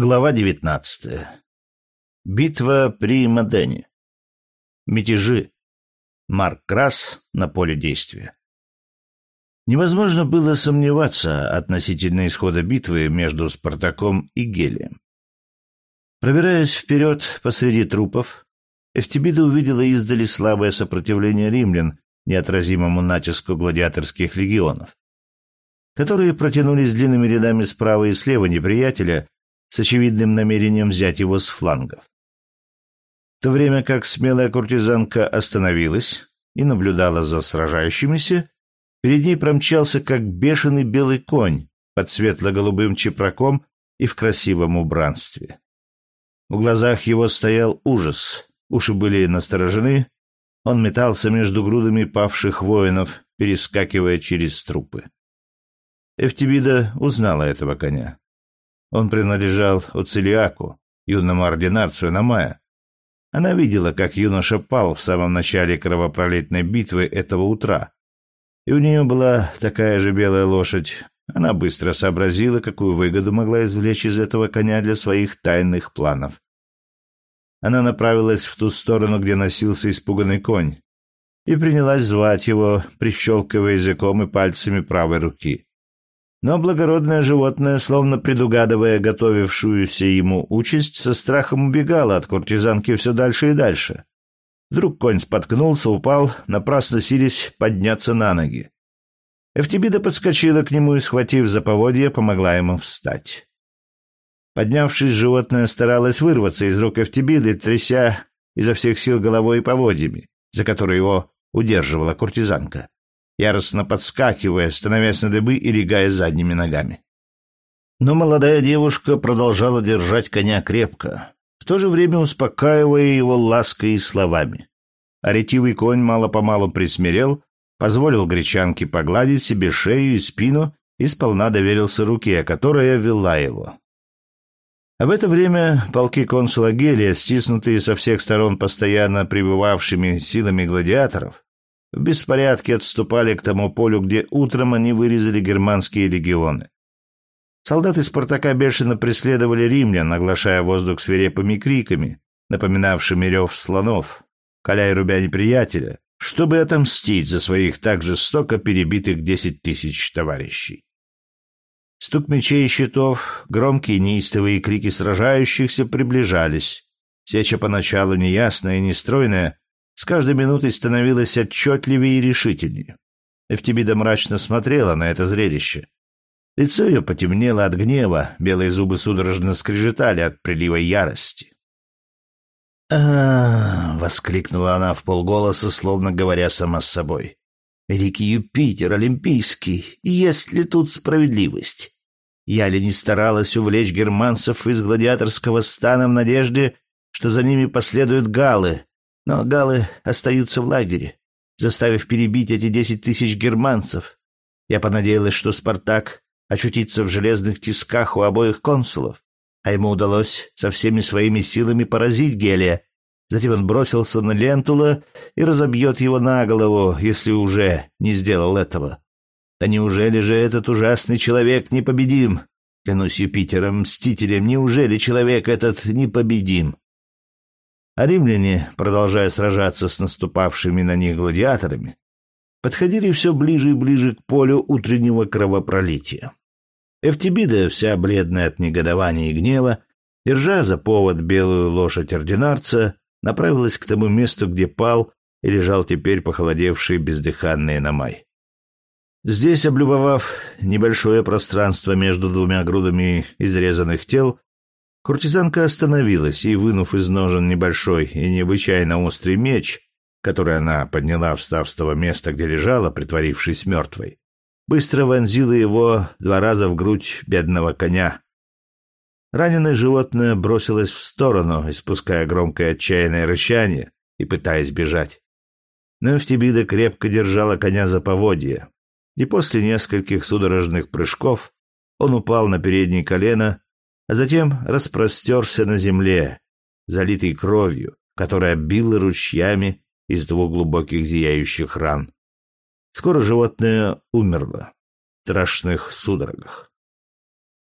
Глава 19. Битва при Модене. Мятежи. Марк Крас на поле действия. Невозможно было сомневаться относительно исхода битвы между Спартаком и Гелием. Пробираясь вперед посреди трупов, Эфтибида увидела издали слабое сопротивление римлян неотразимому натиску гладиаторских легионов, которые протянулись длинными рядами справа и слева неприятеля, с очевидным намерением взять его с флангов. В то время как смелая куртизанка остановилась и наблюдала за сражающимися, перед ней промчался как бешеный белый конь под светло-голубым чепраком и в красивом убранстве. В глазах его стоял ужас, уши были насторожены, он метался между грудами павших воинов, перескакивая через трупы. Эфтибида узнала этого коня. Он принадлежал Уцелиаку, юному ординарцу Намая. Она видела, как юноша пал в самом начале кровопролитной битвы этого утра. И у нее была такая же белая лошадь. Она быстро сообразила, какую выгоду могла извлечь из этого коня для своих тайных планов. Она направилась в ту сторону, где носился испуганный конь, и принялась звать его, прищелкивая языком и пальцами правой руки. Но благородное животное, словно предугадывая готовившуюся ему участь, со страхом убегало от куртизанки все дальше и дальше. Вдруг конь споткнулся, упал, напрасно сились подняться на ноги. Эфтибида подскочила к нему и, схватив за поводья, помогла ему встать. Поднявшись, животное старалось вырваться из рук Эфтибиды, тряся изо всех сил головой и поводьями, за которые его удерживала куртизанка яростно подскакивая, становясь на дыбы и легая задними ногами. Но молодая девушка продолжала держать коня крепко, в то же время успокаивая его лаской и словами. А ретивый конь мало-помалу присмирел, позволил гречанке погладить себе шею и спину и сполна доверился руке, которая вела его. А в это время полки консула Гелия, стиснутые со всех сторон постоянно пребывавшими силами гладиаторов, в беспорядке отступали к тому полю, где утром они вырезали германские легионы. Солдаты Спартака бешено преследовали римлян, оглашая воздух свирепыми криками, напоминавшими рев слонов, коля и рубя неприятеля, чтобы отомстить за своих так жестоко перебитых десять тысяч товарищей. Стук мечей и щитов, громкие неистовые крики сражающихся приближались. Сеча поначалу неясная и нестройная, с каждой минутой становилось отчетливее и решительнее. Эфтибида мрачно смотрела на это зрелище. Лицо ее потемнело от гнева, белые зубы судорожно скрежетали от прилива ярости. а, воскликнула она в полголоса, словно говоря сама с собой. «Великий Юпитер, Олимпийский, есть ли тут справедливость? Я ли не старалась увлечь германцев из гладиаторского стана в надежде, что за ними последуют галы, но галы остаются в лагере, заставив перебить эти десять тысяч германцев. Я понадеялась, что Спартак очутится в железных тисках у обоих консулов, а ему удалось со всеми своими силами поразить Гелия. Затем он бросился на Лентула и разобьет его на голову, если уже не сделал этого. Да неужели же этот ужасный человек непобедим? Клянусь Юпитером, мстителем, неужели человек этот непобедим? А римляне, продолжая сражаться с наступавшими на них гладиаторами, подходили все ближе и ближе к полю утреннего кровопролития. Эфтибида, вся бледная от негодования и гнева, держа за повод белую лошадь ординарца, направилась к тому месту, где пал и лежал теперь похолодевший бездыханный Намай. Здесь, облюбовав небольшое пространство между двумя грудами изрезанных тел, Куртизанка остановилась и, вынув из ножен небольшой и необычайно острый меч, который она подняла, встав с того места, где лежала, притворившись мертвой, быстро вонзила его два раза в грудь бедного коня. Раненое животное бросилось в сторону, испуская громкое отчаянное рычание и пытаясь бежать. Но Эфтибида крепко держала коня за поводье, и после нескольких судорожных прыжков он упал на переднее колено а затем распростерся на земле, залитый кровью, которая била ручьями из двух глубоких зияющих ран. Скоро животное умерло в страшных судорогах.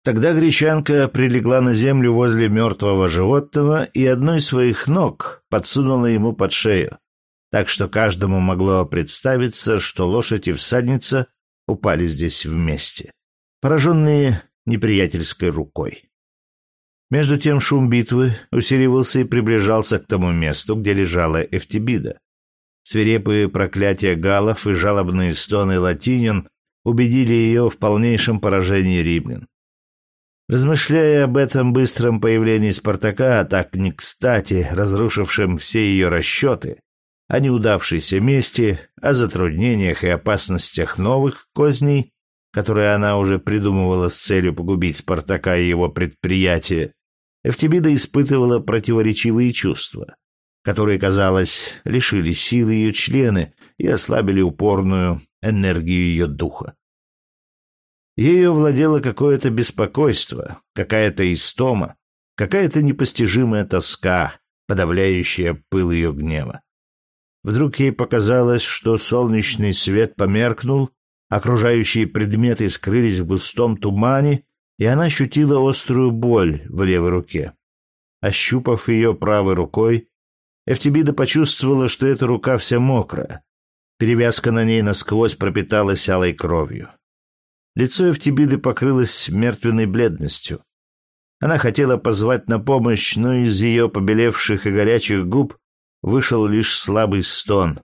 Тогда гречанка прилегла на землю возле мертвого животного и одной своих ног подсунула ему под шею, так что каждому могло представиться, что лошадь и всадница упали здесь вместе, пораженные неприятельской рукой. Между тем шум битвы усиливался и приближался к тому месту, где лежала Эфтибида. Свирепые проклятия галов и жалобные стоны латинин убедили ее в полнейшем поражении римлян. Размышляя об этом быстром появлении Спартака, так не кстати разрушившем все ее расчеты, о неудавшейся мести, о затруднениях и опасностях новых козней, которые она уже придумывала с целью погубить Спартака и его предприятие, Эфтибида испытывала противоречивые чувства, которые, казалось, лишили силы ее члены и ослабили упорную энергию ее духа. Ею владело какое-то беспокойство, какая-то истома, какая-то непостижимая тоска, подавляющая пыл ее гнева. Вдруг ей показалось, что солнечный свет померкнул, окружающие предметы скрылись в густом тумане, и она ощутила острую боль в левой руке. Ощупав ее правой рукой, Эфтибида почувствовала, что эта рука вся мокрая. Перевязка на ней насквозь пропиталась алой кровью. Лицо Эфтибиды покрылось мертвенной бледностью. Она хотела позвать на помощь, но из ее побелевших и горячих губ вышел лишь слабый стон.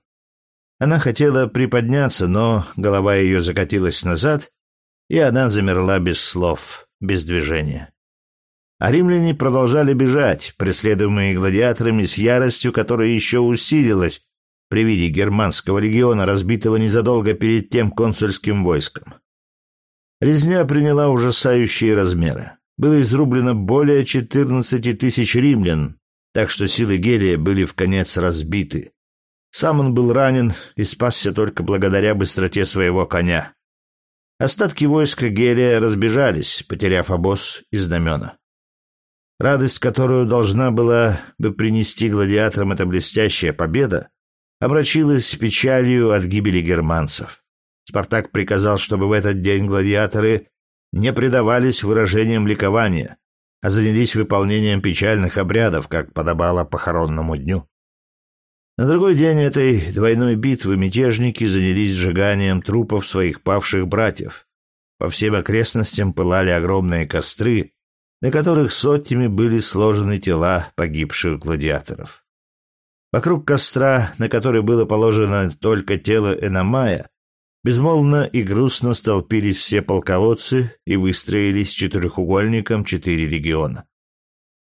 Она хотела приподняться, но голова ее закатилась назад, и она замерла без слов, без движения. А римляне продолжали бежать, преследуемые гладиаторами с яростью, которая еще усилилась при виде германского легиона, разбитого незадолго перед тем консульским войском. Резня приняла ужасающие размеры. Было изрублено более 14 тысяч римлян, так что силы Гелия были в конец разбиты. Сам он был ранен и спасся только благодаря быстроте своего коня. Остатки войска Гелия разбежались, потеряв обоз и знамена. Радость, которую должна была бы принести гладиаторам эта блестящая победа, омрачилась печалью от гибели германцев. Спартак приказал, чтобы в этот день гладиаторы не предавались выражениям ликования, а занялись выполнением печальных обрядов, как подобало похоронному дню. На другой день этой двойной битвы мятежники занялись сжиганием трупов своих павших братьев. По всем окрестностям пылали огромные костры, на которых сотнями были сложены тела погибших гладиаторов. Вокруг костра, на который было положено только тело Эномая, Безмолвно и грустно столпились все полководцы и выстроились четырехугольником четыре региона.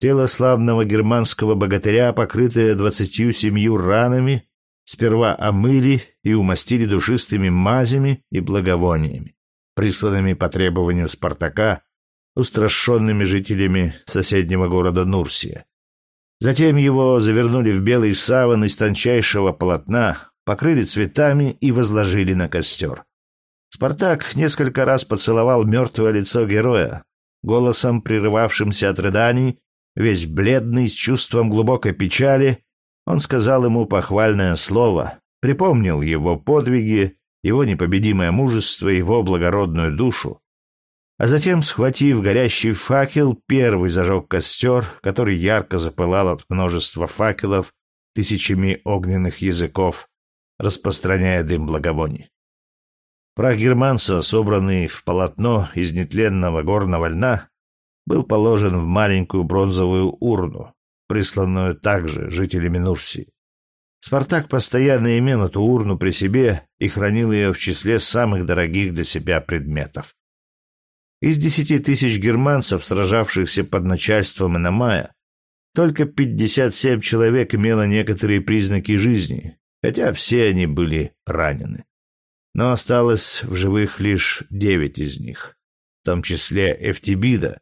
Тело славного германского богатыря, покрытое двадцатью семью ранами, сперва омыли и умастили душистыми мазями и благовониями, присланными по требованию Спартака, устрашенными жителями соседнего города Нурсия. Затем его завернули в белый саван из тончайшего полотна, покрыли цветами и возложили на костер. Спартак несколько раз поцеловал мертвое лицо героя, голосом, прерывавшимся от рыданий, весь бледный, с чувством глубокой печали, он сказал ему похвальное слово, припомнил его подвиги, его непобедимое мужество, его благородную душу. А затем, схватив горящий факел, первый зажег костер, который ярко запылал от множества факелов тысячами огненных языков, распространяя дым благовоний. Прах германца, собранный в полотно из нетленного горного льна, был положен в маленькую бронзовую урну, присланную также жителями Нурсии. Спартак постоянно имел эту урну при себе и хранил ее в числе самых дорогих для себя предметов. Из десяти тысяч германцев, сражавшихся под начальством Иномая, только пятьдесят семь человек имело некоторые признаки жизни, хотя все они были ранены. Но осталось в живых лишь девять из них, в том числе Эфтибида,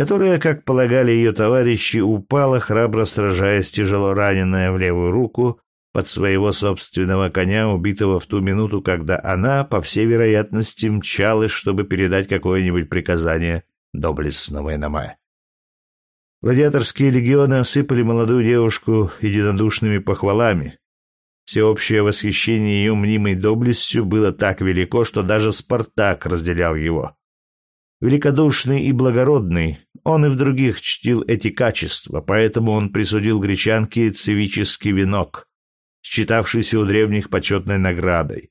которая, как полагали ее товарищи, упала, храбро сражаясь тяжело раненая в левую руку под своего собственного коня, убитого в ту минуту, когда она, по всей вероятности, мчалась, чтобы передать какое-нибудь приказание доблестного Иномая. Гладиаторские легионы осыпали молодую девушку единодушными похвалами, Всеобщее восхищение ее мнимой доблестью было так велико, что даже Спартак разделял его. Великодушный и благородный, он и в других чтил эти качества, поэтому он присудил гречанке цивический венок, считавшийся у древних почетной наградой,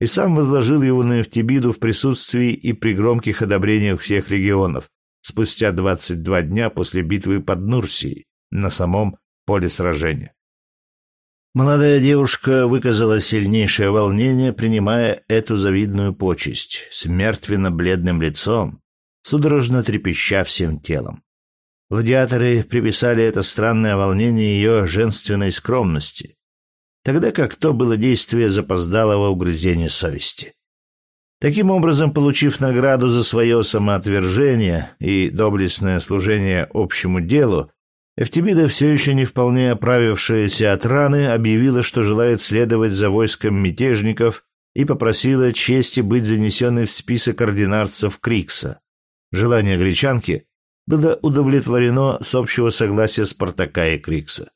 и сам возложил его на Эфтибиду в присутствии и при громких одобрениях всех регионов, спустя 22 дня после битвы под Нурсией, на самом поле сражения. Молодая девушка выказала сильнейшее волнение, принимая эту завидную почесть, с мертвенно-бледным лицом, судорожно трепеща всем телом. Гладиаторы приписали это странное волнение ее женственной скромности, тогда как то было действие запоздалого угрызения совести. Таким образом, получив награду за свое самоотвержение и доблестное служение общему делу, Эфтибида, все еще не вполне оправившаяся от раны, объявила, что желает следовать за войском мятежников и попросила чести быть занесенной в список ординарцев Крикса. Желание гречанки было удовлетворено с общего согласия Спартака и Крикса.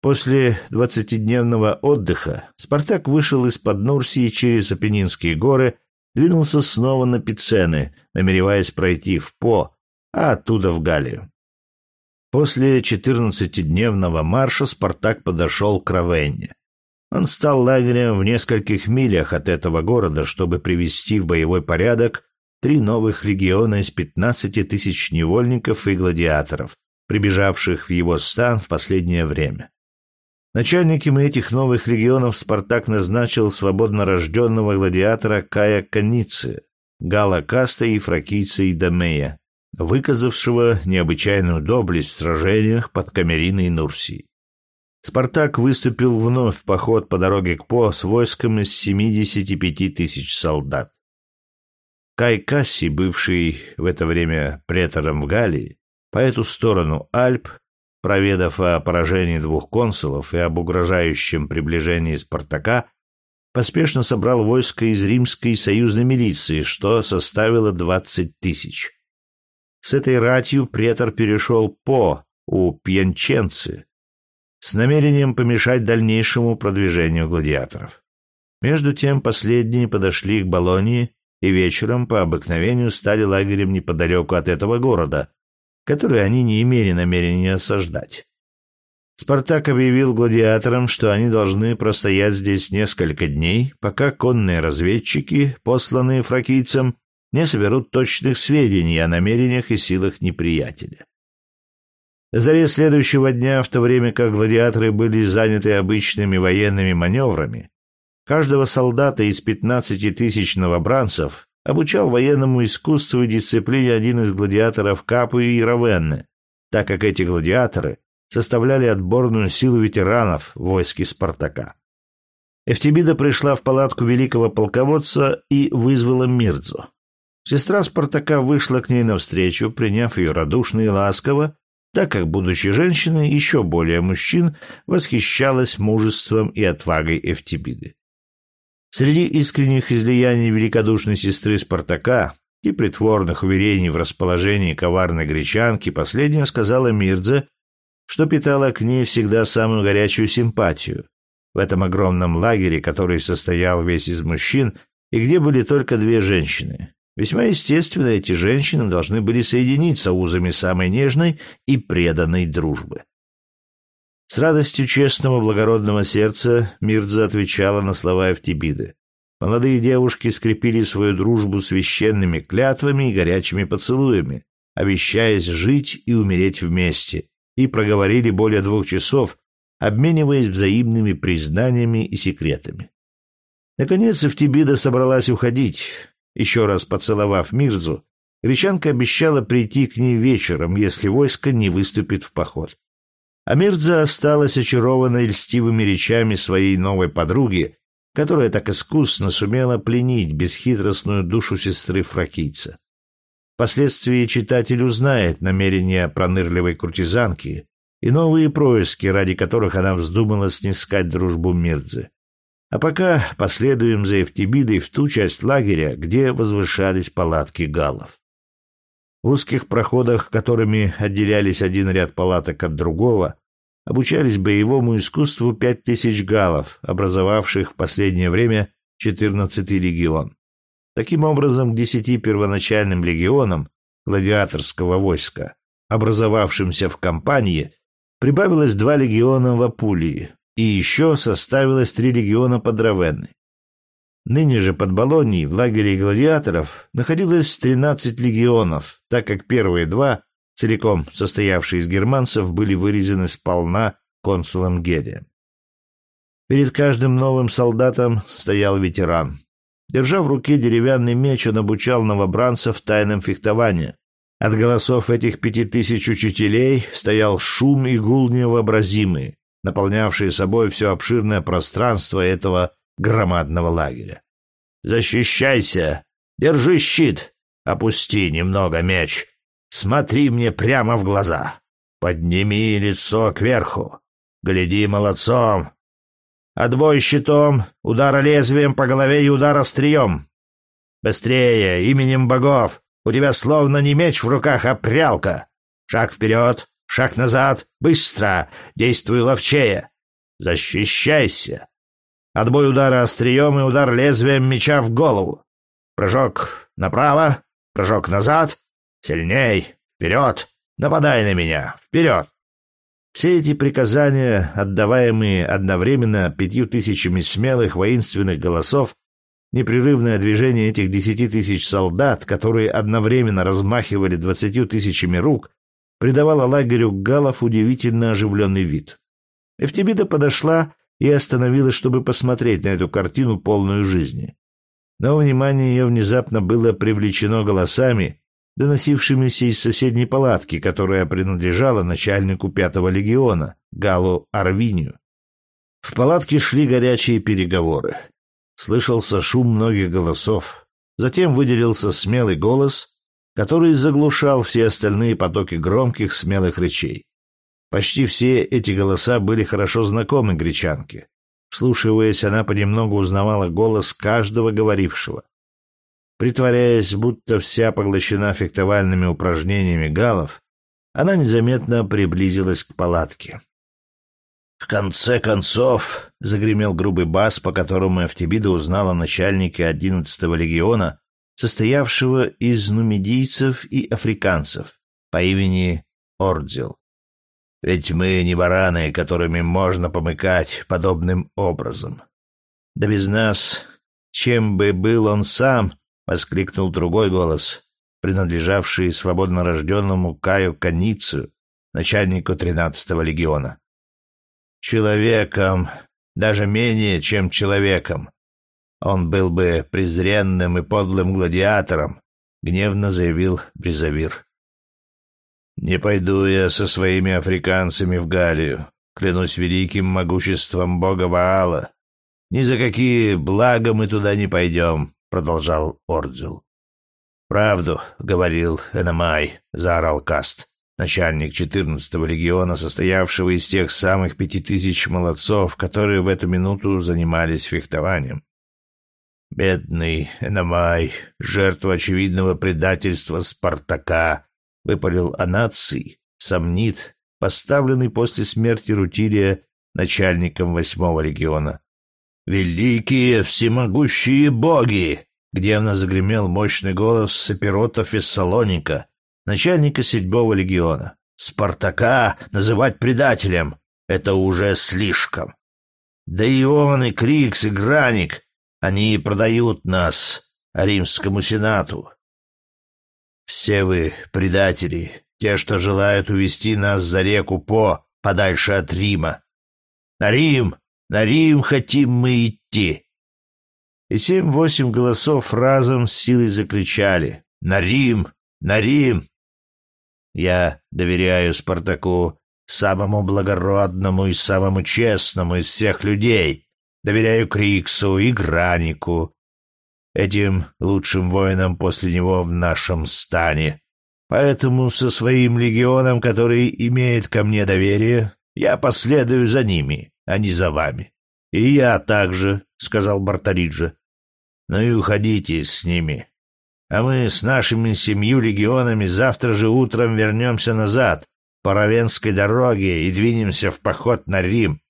После двадцатидневного отдыха Спартак вышел из-под Нурсии через Апеннинские горы, двинулся снова на Пицены, намереваясь пройти в По, а оттуда в Галлию. После четырнадцатидневного марша Спартак подошел к Равенне. Он стал лагерем в нескольких милях от этого города, чтобы привести в боевой порядок три новых легиона из пятнадцати тысяч невольников и гладиаторов, прибежавших в его стан в последнее время. Начальником этих новых легионов Спартак назначил свободно рожденного гладиатора Кая Каницы, Гала Каста и фракийца Идамея, выказавшего необычайную доблесть в сражениях под Камериной и Нурсией. Спартак выступил вновь в поход по дороге к По с войском из 75 тысяч солдат. Кай Касси, бывший в это время претором в Галлии, по эту сторону Альп, проведав о поражении двух консулов и об угрожающем приближении Спартака, поспешно собрал войско из римской союзной милиции, что составило двадцать тысяч. С этой ратью претор перешел по у пьянченцы с намерением помешать дальнейшему продвижению гладиаторов. Между тем последние подошли к Болонии и вечером по обыкновению стали лагерем неподалеку от этого города, который они не имели намерения осаждать. Спартак объявил гладиаторам, что они должны простоять здесь несколько дней, пока конные разведчики, посланные фракийцам, не соберут точных сведений о намерениях и силах неприятеля. Заре следующего дня, в то время как гладиаторы были заняты обычными военными маневрами, Каждого солдата из 15 тысяч новобранцев обучал военному искусству и дисциплине один из гладиаторов Капы и Равенны, так как эти гладиаторы составляли отборную силу ветеранов в войске Спартака. Эфтибида пришла в палатку великого полководца и вызвала Мирдзу. Сестра Спартака вышла к ней навстречу, приняв ее радушно и ласково, так как, будучи женщиной, еще более мужчин, восхищалась мужеством и отвагой Эфтибиды. Среди искренних излияний великодушной сестры Спартака и притворных уверений в расположении коварной гречанки последняя сказала Мирдзе, что питала к ней всегда самую горячую симпатию. В этом огромном лагере, который состоял весь из мужчин, и где были только две женщины. Весьма естественно, эти женщины должны были соединиться узами самой нежной и преданной дружбы. С радостью честного благородного сердца Мирдза отвечала на слова Эфтибиды. Молодые девушки скрепили свою дружбу священными клятвами и горячими поцелуями, обещаясь жить и умереть вместе, и проговорили более двух часов, обмениваясь взаимными признаниями и секретами. Наконец Эфтибида собралась уходить. Еще раз поцеловав Мирзу, гречанка обещала прийти к ней вечером, если войско не выступит в поход. А Мирза осталась очарованной льстивыми речами своей новой подруги, которая так искусно сумела пленить бесхитростную душу сестры фракийца. Впоследствии читатель узнает намерения пронырливой куртизанки и новые происки, ради которых она вздумала снискать дружбу Мирдзе. А пока последуем за Евтибидой в ту часть лагеря, где возвышались палатки галлов. В узких проходах, которыми отделялись один ряд палаток от другого, обучались боевому искусству пять тысяч галов, образовавших в последнее время четырнадцатый легион. Таким образом, к десяти первоначальным легионам гладиаторского войска, образовавшимся в кампании, прибавилось два легиона в Апулии, и еще составилось три легиона под Равенной. Ныне же под Болонией в лагере гладиаторов находилось 13 легионов, так как первые два, целиком состоявшие из германцев, были вырезаны сполна консулом Герием. Перед каждым новым солдатом стоял ветеран. Держа в руке деревянный меч, он обучал новобранцев тайнам фехтования. От голосов этих пяти тысяч учителей стоял шум и гул невообразимый, наполнявшие собой все обширное пространство этого громадного лагеря. «Защищайся! Держи щит! Опусти немного меч! Смотри мне прямо в глаза! Подними лицо кверху! Гляди молодцом! Отбой щитом, удар лезвием по голове и удар острием! Быстрее, именем богов! У тебя словно не меч в руках, а прялка! Шаг вперед, шаг назад, быстро! Действуй ловчее! Защищайся! Отбой удара острием и удар лезвием меча в голову. Прыжок направо, прыжок назад. Сильней, вперед, нападай на меня, вперед. Все эти приказания, отдаваемые одновременно пятью тысячами смелых воинственных голосов, непрерывное движение этих десяти тысяч солдат, которые одновременно размахивали двадцатью тысячами рук, придавало лагерю галов удивительно оживленный вид. Эфтибида подошла и остановилась, чтобы посмотреть на эту картину, полную жизни. Но внимание ее внезапно было привлечено голосами, доносившимися из соседней палатки, которая принадлежала начальнику пятого легиона, Галу Арвинию. В палатке шли горячие переговоры. Слышался шум многих голосов. Затем выделился смелый голос, который заглушал все остальные потоки громких смелых речей. Почти все эти голоса были хорошо знакомы гречанке. Вслушиваясь, она понемногу узнавала голос каждого говорившего. Притворяясь, будто вся поглощена фехтовальными упражнениями галов, она незаметно приблизилась к палатке. «В конце концов», — загремел грубый бас, по которому Эфтибида узнала начальника одиннадцатого легиона, состоявшего из нумидийцев и африканцев по имени Ордзил. Ведь мы не бараны, которыми можно помыкать подобным образом. Да без нас, чем бы был он сам, воскликнул другой голос, принадлежавший свободно рожденному Каю Каницу, начальнику тринадцатого легиона. Человеком, даже менее, чем человеком. Он был бы презренным и подлым гладиатором, гневно заявил Бризавир. Не пойду я со своими африканцами в Галию, клянусь великим могуществом бога Ваала. Ни за какие блага мы туда не пойдем, продолжал Ордзел. Правду, говорил Энамай, заорал Каст, начальник четырнадцатого легиона, состоявшего из тех самых пяти тысяч молодцов, которые в эту минуту занимались фехтованием. Бедный Энамай, жертва очевидного предательства Спартака, выпалил Анаций, сомнит, поставленный после смерти Рутилия начальником восьмого легиона. «Великие всемогущие боги!» — гневно загремел мощный голос Саперота Фессалоника, начальника седьмого легиона. «Спартака называть предателем — это уже слишком. Да и он, и Крикс, и Граник, они продают нас римскому сенату. Все вы предатели, те, что желают увести нас за реку По, подальше от Рима. На Рим, на Рим хотим мы идти. И семь-восемь голосов разом с силой закричали «На Рим! На Рим!» Я доверяю Спартаку, самому благородному и самому честному из всех людей. Доверяю Криксу и Гранику, этим лучшим воинам после него в нашем стане. Поэтому со своим легионом, который имеет ко мне доверие, я последую за ними, а не за вами. И я также, — сказал Бартариджа. Ну и уходите с ними. А мы с нашими семью легионами завтра же утром вернемся назад по Равенской дороге и двинемся в поход на Рим.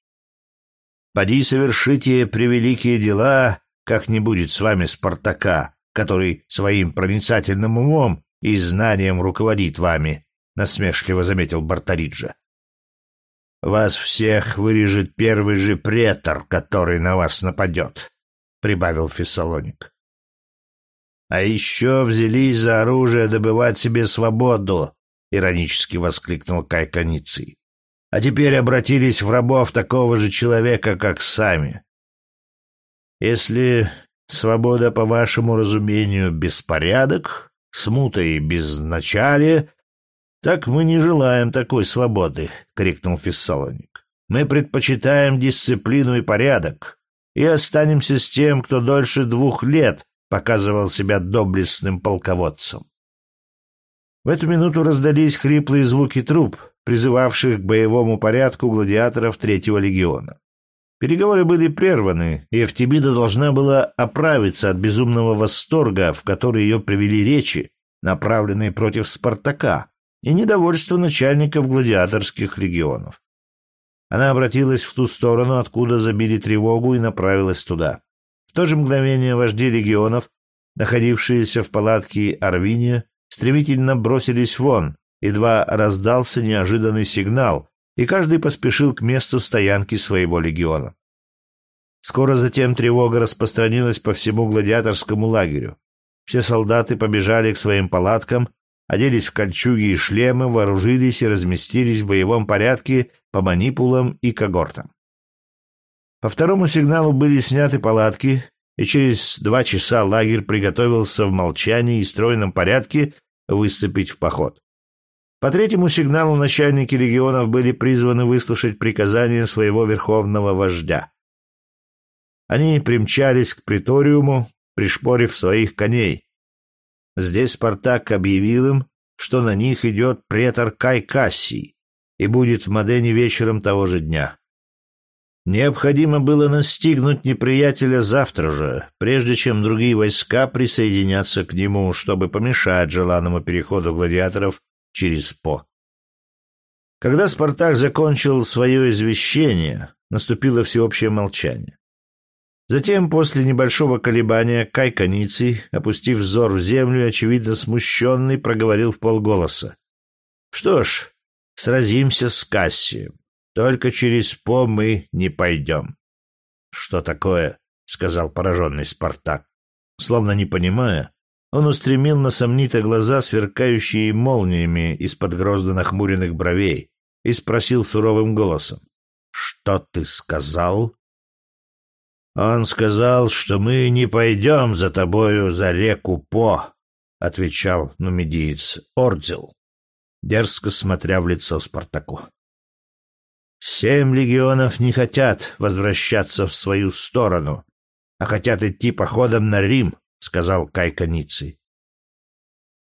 Поди совершите превеликие дела, как не будет с вами Спартака, который своим проницательным умом и знанием руководит вами, насмешливо заметил Бартариджа. Вас всех вырежет первый же претор, который на вас нападет, прибавил Фессалоник. А еще взялись за оружие добывать себе свободу, иронически воскликнул Кай Каниций. А теперь обратились в рабов такого же человека, как сами. Если свобода, по вашему разумению, беспорядок, смута и безначалие, так мы не желаем такой свободы, крикнул Фессалоник. Мы предпочитаем дисциплину и порядок и останемся с тем, кто дольше двух лет показывал себя доблестным полководцем. В эту минуту раздались хриплые звуки труп, призывавших к боевому порядку гладиаторов Третьего легиона. Переговоры были прерваны, и Эфтибида должна была оправиться от безумного восторга, в который ее привели речи, направленные против Спартака, и недовольство начальников гладиаторских легионов. Она обратилась в ту сторону, откуда забили тревогу, и направилась туда. В то же мгновение вожди легионов, находившиеся в палатке Арвиния, стремительно бросились вон, едва раздался неожиданный сигнал, и каждый поспешил к месту стоянки своего легиона. Скоро затем тревога распространилась по всему гладиаторскому лагерю. Все солдаты побежали к своим палаткам, оделись в кольчуги и шлемы, вооружились и разместились в боевом порядке по манипулам и когортам. По второму сигналу были сняты палатки, и через два часа лагерь приготовился в молчании и стройном порядке выступить в поход. По третьему сигналу начальники легионов были призваны выслушать приказания своего верховного вождя. Они примчались к приториуму, пришпорив своих коней. Здесь Спартак объявил им, что на них идет претор Кай Кассий и будет в Модене вечером того же дня. Необходимо было настигнуть неприятеля завтра же, прежде чем другие войска присоединятся к нему, чтобы помешать желанному переходу гладиаторов через По. Когда Спартак закончил свое извещение, наступило всеобщее молчание. Затем, после небольшого колебания, Кай Каниций, опустив взор в землю, очевидно смущенный, проговорил в полголоса. «Что ж, сразимся с Кассием. Только через По мы не пойдем. — Что такое? — сказал пораженный Спартак. Словно не понимая, он устремил на сомнита глаза, сверкающие молниями из-под грозно нахмуренных бровей, и спросил суровым голосом. — Что ты сказал? — Он сказал, что мы не пойдем за тобою за реку По, — отвечал нумидиец Ордзел, дерзко смотря в лицо Спартаку. Семь легионов не хотят возвращаться в свою сторону, а хотят идти походом на Рим, — сказал Кайка Ницций.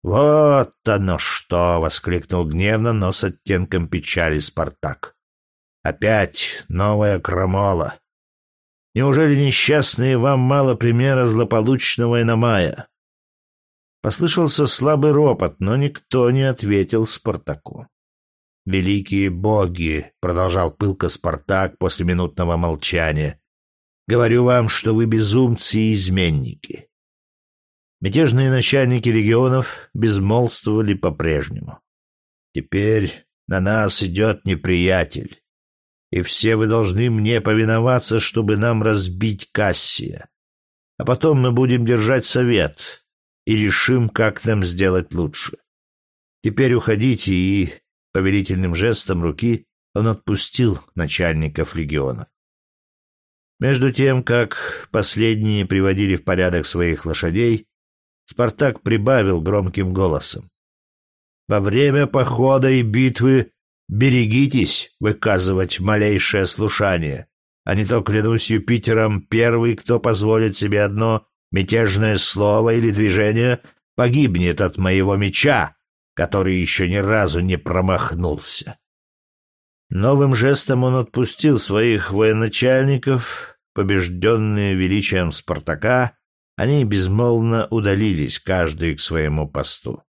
«Вот оно что!» — воскликнул гневно, но с оттенком печали Спартак. «Опять новая крамола! Неужели несчастные вам мало примера злополучного иномая?» Послышался слабый ропот, но никто не ответил Спартаку. «Великие боги!» — продолжал пылко Спартак после минутного молчания. «Говорю вам, что вы безумцы и изменники». Мятежные начальники регионов безмолвствовали по-прежнему. «Теперь на нас идет неприятель, и все вы должны мне повиноваться, чтобы нам разбить Кассия. А потом мы будем держать совет и решим, как нам сделать лучше. Теперь уходите и Повелительным жестом руки он отпустил начальников легионов. Между тем, как последние приводили в порядок своих лошадей, Спартак прибавил громким голосом. «Во время похода и битвы берегитесь выказывать малейшее слушание, а не то, клянусь Юпитером, первый, кто позволит себе одно мятежное слово или движение, погибнет от моего меча, который еще ни разу не промахнулся. Новым жестом он отпустил своих военачальников, побежденные величием Спартака, они безмолвно удалились, каждый к своему посту.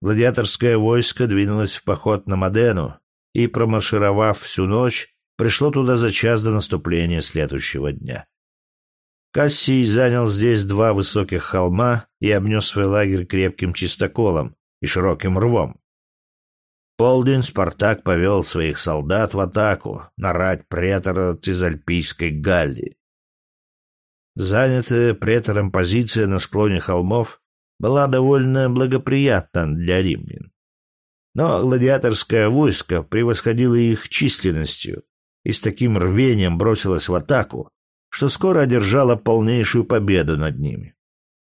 Гладиаторское войско двинулось в поход на Модену и, промаршировав всю ночь, пришло туда за час до наступления следующего дня. Кассий занял здесь два высоких холма и обнес свой лагерь крепким чистоколом и широким рвом. полдень Спартак повел своих солдат в атаку на рать претора Цизальпийской Галлии. Занятая претором позиция на склоне холмов была довольно благоприятна для римлян. Но гладиаторское войско превосходило их численностью и с таким рвением бросилось в атаку, что скоро одержало полнейшую победу над ними.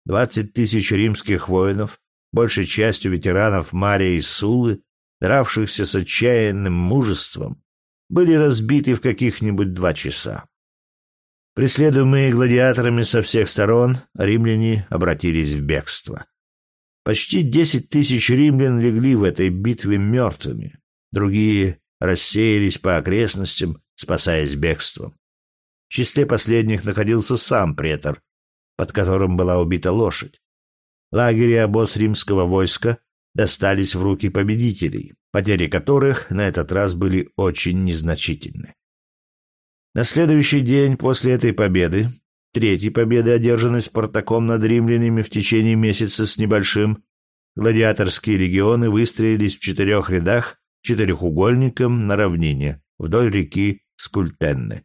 Двадцать тысяч римских воинов, большей частью ветеранов Мария и Сулы, дравшихся с отчаянным мужеством, были разбиты в каких-нибудь два часа. Преследуемые гладиаторами со всех сторон, римляне обратились в бегство. Почти десять тысяч римлян легли в этой битве мертвыми, другие рассеялись по окрестностям, спасаясь бегством. В числе последних находился сам претор, под которым была убита лошадь. Лагерь и обоз римского войска достались в руки победителей, потери которых на этот раз были очень незначительны. На следующий день после этой победы, третьей победы, одержанной Спартаком над римлянами в течение месяца с небольшим, гладиаторские легионы выстроились в четырех рядах четырехугольником на равнине вдоль реки Скультенны.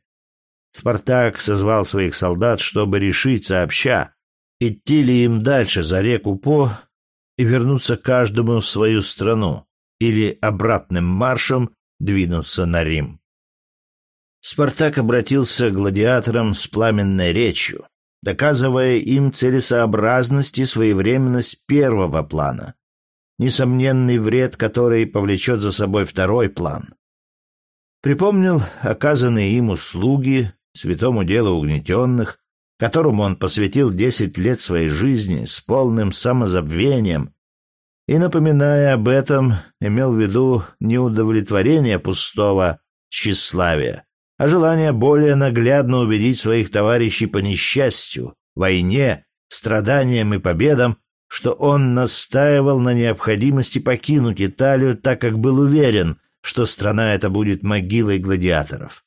Спартак созвал своих солдат, чтобы решить сообща, идти ли им дальше за реку По и вернуться каждому в свою страну, или обратным маршем двинуться на Рим. Спартак обратился к гладиаторам с пламенной речью, доказывая им целесообразность и своевременность первого плана, несомненный вред, который повлечет за собой второй план. Припомнил оказанные им услуги святому делу угнетенных, которому он посвятил десять лет своей жизни с полным самозабвением, и, напоминая об этом, имел в виду не удовлетворение пустого тщеславия, а желание более наглядно убедить своих товарищей по несчастью, войне, страданиям и победам, что он настаивал на необходимости покинуть Италию, так как был уверен, что страна эта будет могилой гладиаторов.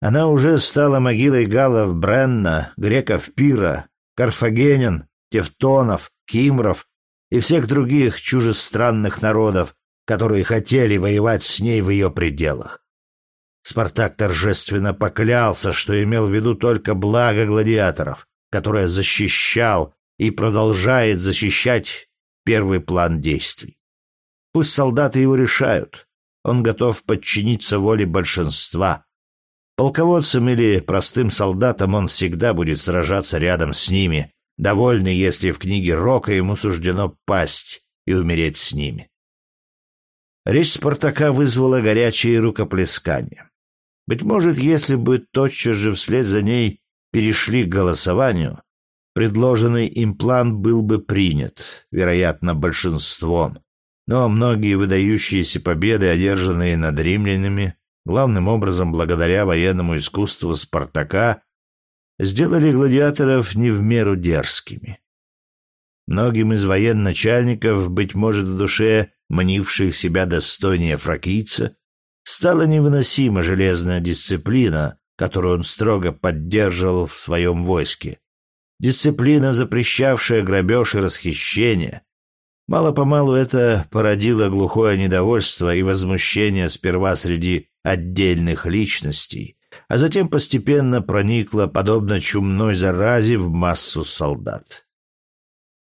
Она уже стала могилой галлов Бренна, греков Пира, карфагенян, тевтонов, кимров и всех других чужестранных народов, которые хотели воевать с ней в ее пределах. Спартак торжественно поклялся, что имел в виду только благо гладиаторов, которое защищал и продолжает защищать первый план действий. Пусть солдаты его решают. Он готов подчиниться воле большинства. Полководцем или простым солдатом он всегда будет сражаться рядом с ними, довольный, если в книге Рока ему суждено пасть и умереть с ними. Речь Спартака вызвала горячие рукоплескания. Быть может, если бы тотчас же вслед за ней перешли к голосованию, предложенный им план был бы принят, вероятно, большинством. Но многие выдающиеся победы, одержанные над римлянами, главным образом благодаря военному искусству Спартака, сделали гладиаторов не в меру дерзкими. Многим из военачальников, быть может, в душе мнивших себя достойнее фракийца, стала невыносима железная дисциплина, которую он строго поддерживал в своем войске. Дисциплина, запрещавшая грабеж и расхищение. Мало-помалу это породило глухое недовольство и возмущение сперва среди отдельных личностей, а затем постепенно проникло, подобно чумной заразе, в массу солдат.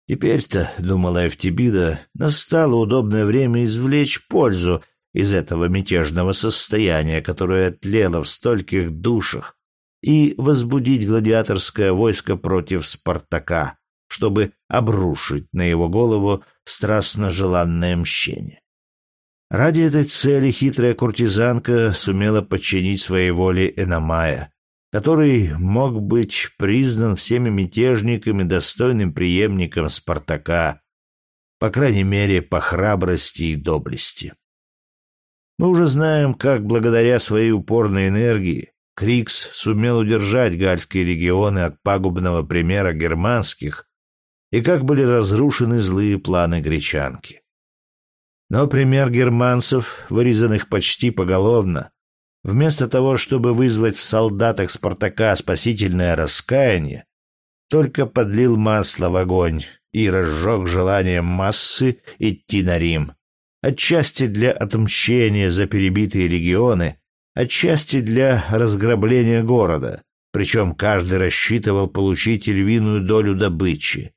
Теперь-то, думала Эфтибида, настало удобное время извлечь пользу из этого мятежного состояния, которое тлело в стольких душах, и возбудить гладиаторское войско против Спартака, чтобы обрушить на его голову страстно желанное мщение. Ради этой цели хитрая куртизанка сумела подчинить своей воле Эномая, который мог быть признан всеми мятежниками достойным преемником Спартака, по крайней мере, по храбрости и доблести. Мы уже знаем, как благодаря своей упорной энергии Крикс сумел удержать гальские регионы от пагубного примера германских и как были разрушены злые планы гречанки. Но пример германцев, вырезанных почти поголовно, вместо того, чтобы вызвать в солдатах Спартака спасительное раскаяние, только подлил масло в огонь и разжег желание массы идти на Рим. Отчасти для отмщения за перебитые регионы, отчасти для разграбления города, причем каждый рассчитывал получить львиную долю добычи.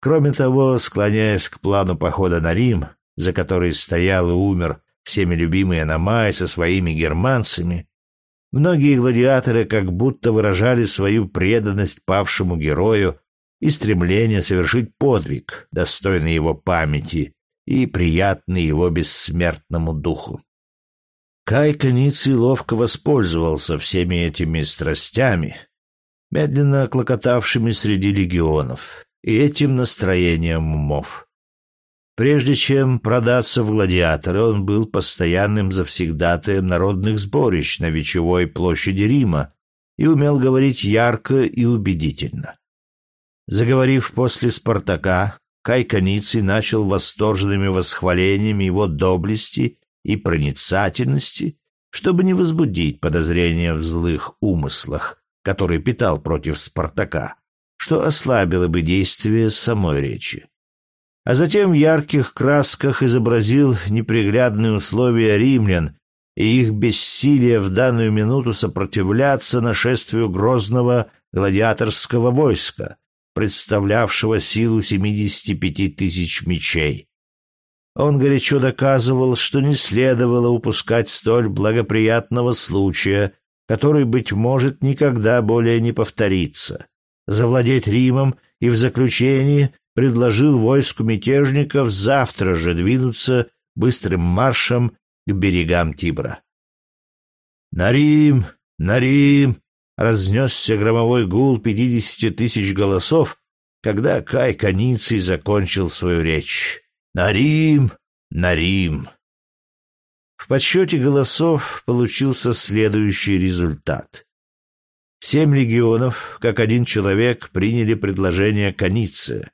Кроме того, склоняясь к плану похода на Рим, за который стоял и умер всеми любимый Аномай со своими германцами, многие гладиаторы как будто выражали свою преданность павшему герою и стремление совершить подвиг, достойный его памяти и приятный его бессмертному духу. Кай Каниций ловко воспользовался всеми этими страстями, медленно клокотавшими среди легионов, и этим настроением умов. Прежде чем продаться в гладиаторы, он был постоянным завсегдатаем народных сборищ на Вечевой площади Рима и умел говорить ярко и убедительно. Заговорив после «Спартака», Кай Каниций начал восторженными восхвалениями его доблести и проницательности, чтобы не возбудить подозрения в злых умыслах, которые питал против Спартака, что ослабило бы действие самой речи. А затем в ярких красках изобразил неприглядные условия римлян и их бессилие в данную минуту сопротивляться нашествию грозного гладиаторского войска, представлявшего силу 75 тысяч мечей. Он горячо доказывал, что не следовало упускать столь благоприятного случая, который, быть может, никогда более не повторится. Завладеть Римом и в заключении предложил войску мятежников завтра же двинуться быстрым маршем к берегам Тибра. «На Рим! На Рим!» — разнесся громовой гул пятидесяти тысяч голосов, когда Кай Каниций закончил свою речь. На Рим! На Рим! В подсчете голосов получился следующий результат. Семь легионов, как один человек, приняли предложение Каниция.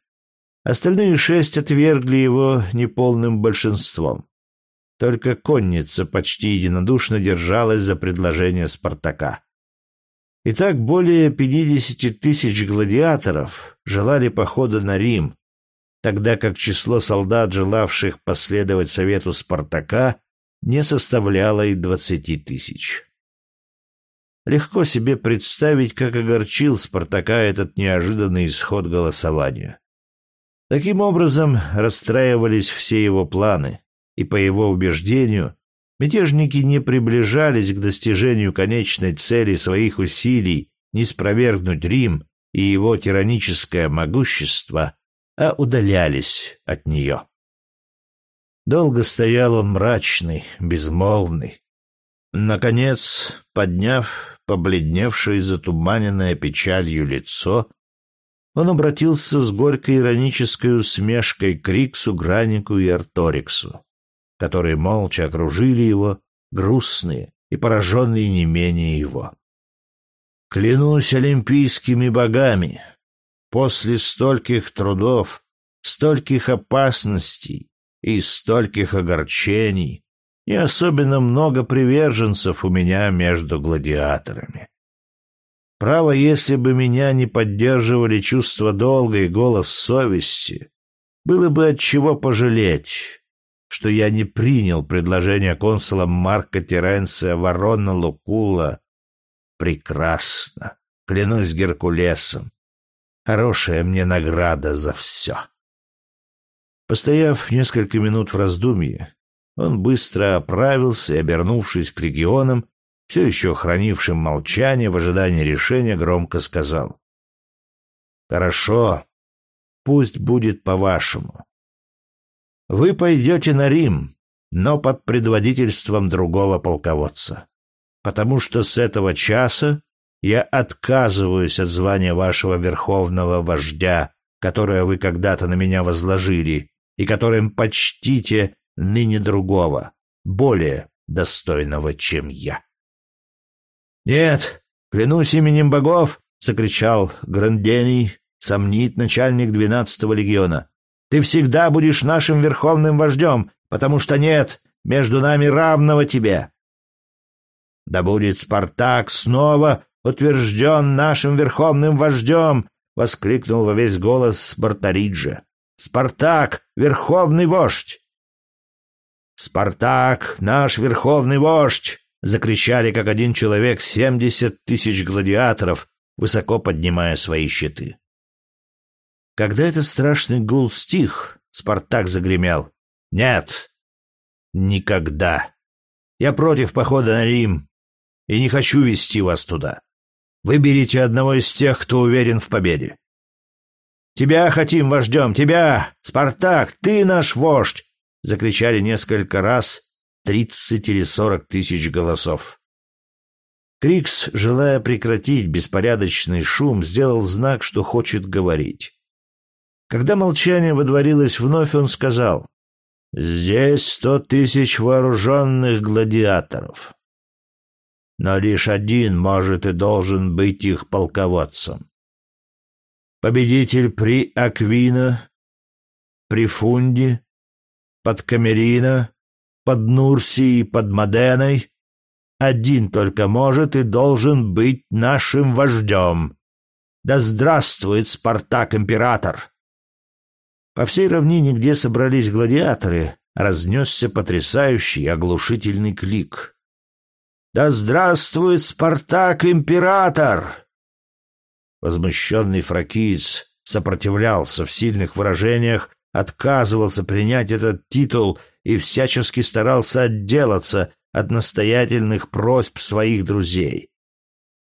Остальные шесть отвергли его неполным большинством. Только конница почти единодушно держалась за предложение Спартака. Итак, более пятидесяти тысяч гладиаторов желали похода на Рим, тогда как число солдат, желавших последовать совету Спартака, не составляло и двадцати тысяч. Легко себе представить, как огорчил Спартака этот неожиданный исход голосования. Таким образом, расстраивались все его планы, и, по его убеждению, мятежники не приближались к достижению конечной цели своих усилий не спровергнуть Рим и его тираническое могущество, а удалялись от нее. Долго стоял он мрачный, безмолвный. Наконец, подняв побледневшее и затуманенное печалью лицо, он обратился с горькой иронической усмешкой к Риксу, Гранику и Арториксу, которые молча окружили его, грустные и пораженные не менее его. «Клянусь олимпийскими богами, После стольких трудов, стольких опасностей и стольких огорчений, и особенно много приверженцев у меня между гладиаторами. Право, если бы меня не поддерживали чувство долга и голос совести, было бы от чего пожалеть, что я не принял предложение консула Марка Теренция Ворона Лукула. Прекрасно, клянусь Геркулесом, Хорошая мне награда за все. Постояв несколько минут в раздумье, он быстро оправился и, обернувшись к регионам, все еще хранившим молчание в ожидании решения, громко сказал. «Хорошо, пусть будет по-вашему. Вы пойдете на Рим, но под предводительством другого полководца, потому что с этого часа я отказываюсь от звания вашего верховного вождя, которое вы когда-то на меня возложили, и которым почтите ныне другого, более достойного, чем я. «Нет, клянусь именем богов!» — закричал Грандений, сомнит начальник двенадцатого легиона. «Ты всегда будешь нашим верховным вождем, потому что нет между нами равного тебе!» «Да будет Спартак снова утвержден нашим верховным вождем, — воскликнул во весь голос Бартариджа. «Спартак — верховный вождь!» «Спартак — наш верховный вождь!» — закричали как один человек семьдесят тысяч гладиаторов, высоко поднимая свои щиты. Когда этот страшный гул стих, Спартак загремел. «Нет! Никогда! Я против похода на Рим и не хочу вести вас туда. Выберите одного из тех, кто уверен в победе. Тебя хотим вождем, тебя! Спартак, ты наш вождь! Закричали несколько раз тридцать или сорок тысяч голосов. Крикс, желая прекратить беспорядочный шум, сделал знак, что хочет говорить. Когда молчание водворилось вновь, он сказал, «Здесь сто тысяч вооруженных гладиаторов но лишь один может и должен быть их полководцем. Победитель при Аквина, при Фунде, под Камерина, под Нурси и под Моденой один только может и должен быть нашим вождем. Да здравствует Спартак-император! По всей равнине, где собрались гладиаторы, разнесся потрясающий оглушительный клик. Да здравствует Спартак-император! Возмущенный фракиец сопротивлялся в сильных выражениях, отказывался принять этот титул и всячески старался отделаться от настоятельных просьб своих друзей.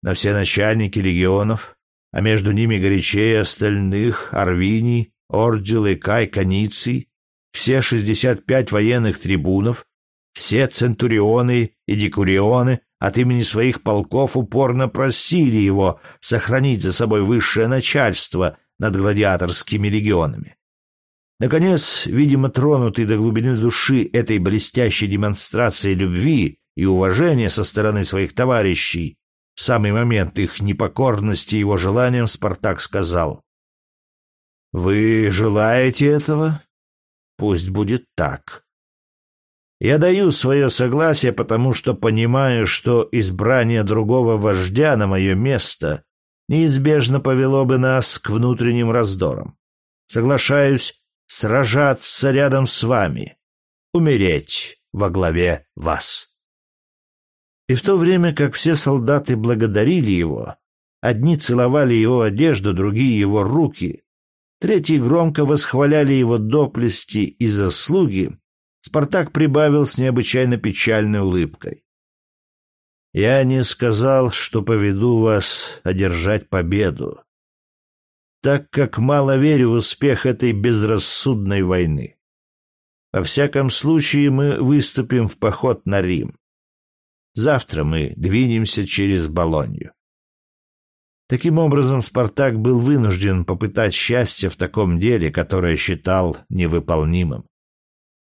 На все начальники легионов, а между ними горячее остальных Арвиний, Ордил и Кай Каниций, все шестьдесят пять военных трибунов, все центурионы и декурионы от имени своих полков упорно просили его сохранить за собой высшее начальство над гладиаторскими легионами. Наконец, видимо, тронутый до глубины души этой блестящей демонстрацией любви и уважения со стороны своих товарищей, в самый момент их непокорности его желаниям Спартак сказал, «Вы желаете этого? Пусть будет так. Я даю свое согласие, потому что понимаю, что избрание другого вождя на мое место неизбежно повело бы нас к внутренним раздорам. Соглашаюсь сражаться рядом с вами, умереть во главе вас. И в то время как все солдаты благодарили его, одни целовали его одежду, другие его руки, третьи громко восхваляли его доблести и заслуги, Спартак прибавил с необычайно печальной улыбкой. «Я не сказал, что поведу вас одержать победу, так как мало верю в успех этой безрассудной войны. Во всяком случае, мы выступим в поход на Рим. Завтра мы двинемся через Болонью». Таким образом, Спартак был вынужден попытать счастье в таком деле, которое считал невыполнимым.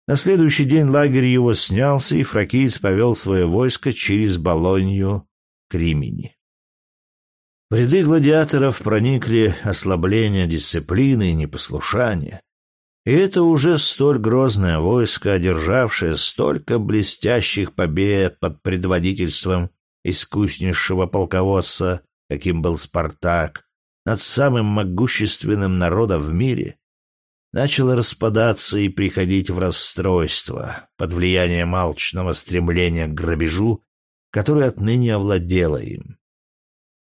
На следующий день лагерь его снялся, и фракиец повел свое войско через Болонью к Римени. В ряды гладиаторов проникли ослабление дисциплины и непослушания. И это уже столь грозное войско, одержавшее столько блестящих побед под предводительством искуснейшего полководца, каким был Спартак, над самым могущественным народом в мире, начало распадаться и приходить в расстройство под влиянием алчного стремления к грабежу, которое отныне овладело им.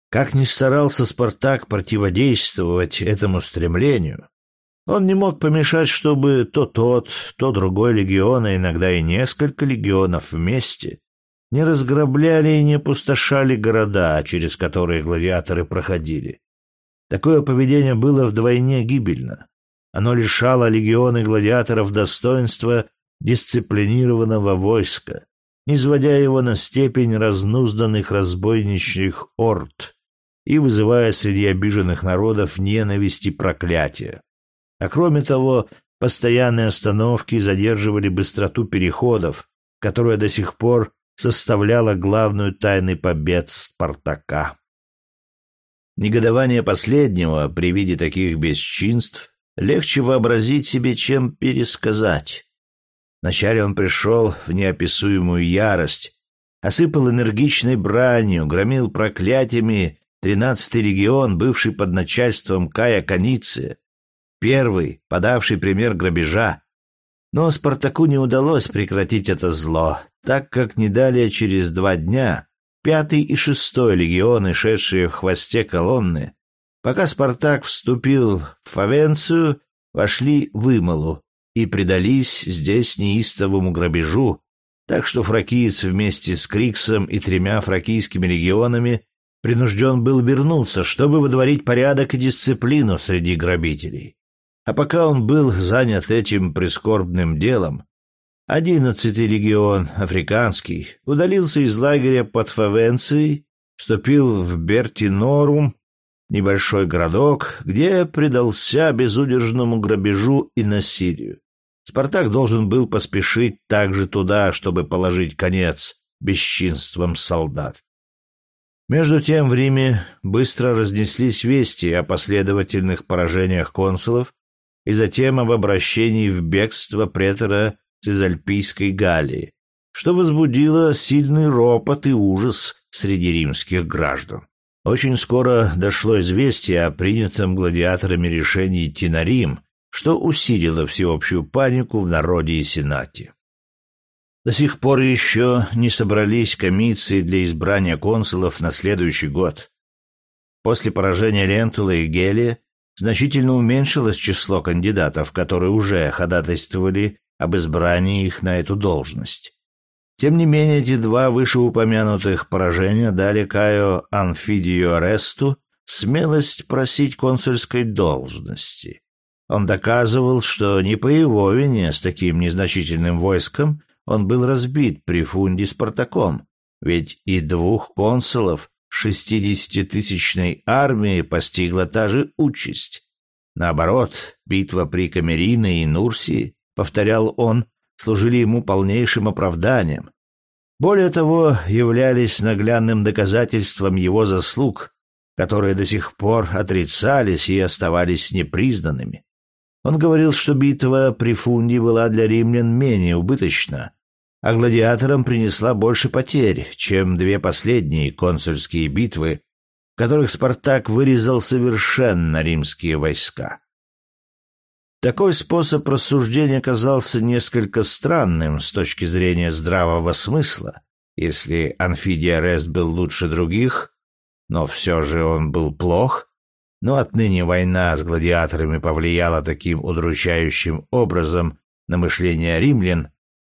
Как ни старался Спартак противодействовать этому стремлению, он не мог помешать, чтобы то тот, то другой легион, а иногда и несколько легионов вместе, не разграбляли и не опустошали города, через которые гладиаторы проходили. Такое поведение было вдвойне гибельно. Оно лишало легионы гладиаторов достоинства дисциплинированного войска, низводя его на степень разнузданных разбойничьих орд и вызывая среди обиженных народов ненависть и проклятие. А кроме того, постоянные остановки задерживали быстроту переходов, которая до сих пор составляла главную тайну побед Спартака. Негодование последнего при виде таких бесчинств легче вообразить себе, чем пересказать. Вначале он пришел в неописуемую ярость, осыпал энергичной бранью, громил проклятиями тринадцатый регион, бывший под начальством Кая Каницы, первый, подавший пример грабежа. Но Спартаку не удалось прекратить это зло, так как не далее через два дня пятый и шестой легионы, шедшие в хвосте колонны, пока Спартак вступил в Фавенцию, вошли в Ималу и предались здесь неистовому грабежу, так что фракиец вместе с Криксом и тремя фракийскими легионами принужден был вернуться, чтобы выдворить порядок и дисциплину среди грабителей. А пока он был занят этим прискорбным делом, одиннадцатый легион, африканский, удалился из лагеря под Фавенцией, вступил в Бертинорум, небольшой городок, где предался безудержному грабежу и насилию. Спартак должен был поспешить также туда, чтобы положить конец бесчинствам солдат. Между тем в Риме быстро разнеслись вести о последовательных поражениях консулов и затем об обращении в бегство претора Цезальпийской Галлии, что возбудило сильный ропот и ужас среди римских граждан. Очень скоро дошло известие о принятом гладиаторами решении идти на Рим, что усилило всеобщую панику в народе и сенате. До сих пор еще не собрались комиссии для избрания консулов на следующий год. После поражения Лентула и Гелия значительно уменьшилось число кандидатов, которые уже ходатайствовали об избрании их на эту должность. Тем не менее, эти два вышеупомянутых поражения дали Каю Анфидию Аресту смелость просить консульской должности. Он доказывал, что не по его вине с таким незначительным войском он был разбит при фунде Спартаком, ведь и двух консулов шестидесятитысячной армии постигла та же участь. Наоборот, битва при Камерине и Нурсии, повторял он, служили ему полнейшим оправданием. Более того, являлись наглядным доказательством его заслуг, которые до сих пор отрицались и оставались непризнанными. Он говорил, что битва при Фунде была для римлян менее убыточна, а гладиаторам принесла больше потерь, чем две последние консульские битвы, в которых Спартак вырезал совершенно римские войска. Такой способ рассуждения казался несколько странным с точки зрения здравого смысла, если Анфидий Арест был лучше других, но все же он был плох, но отныне война с гладиаторами повлияла таким удручающим образом на мышление римлян,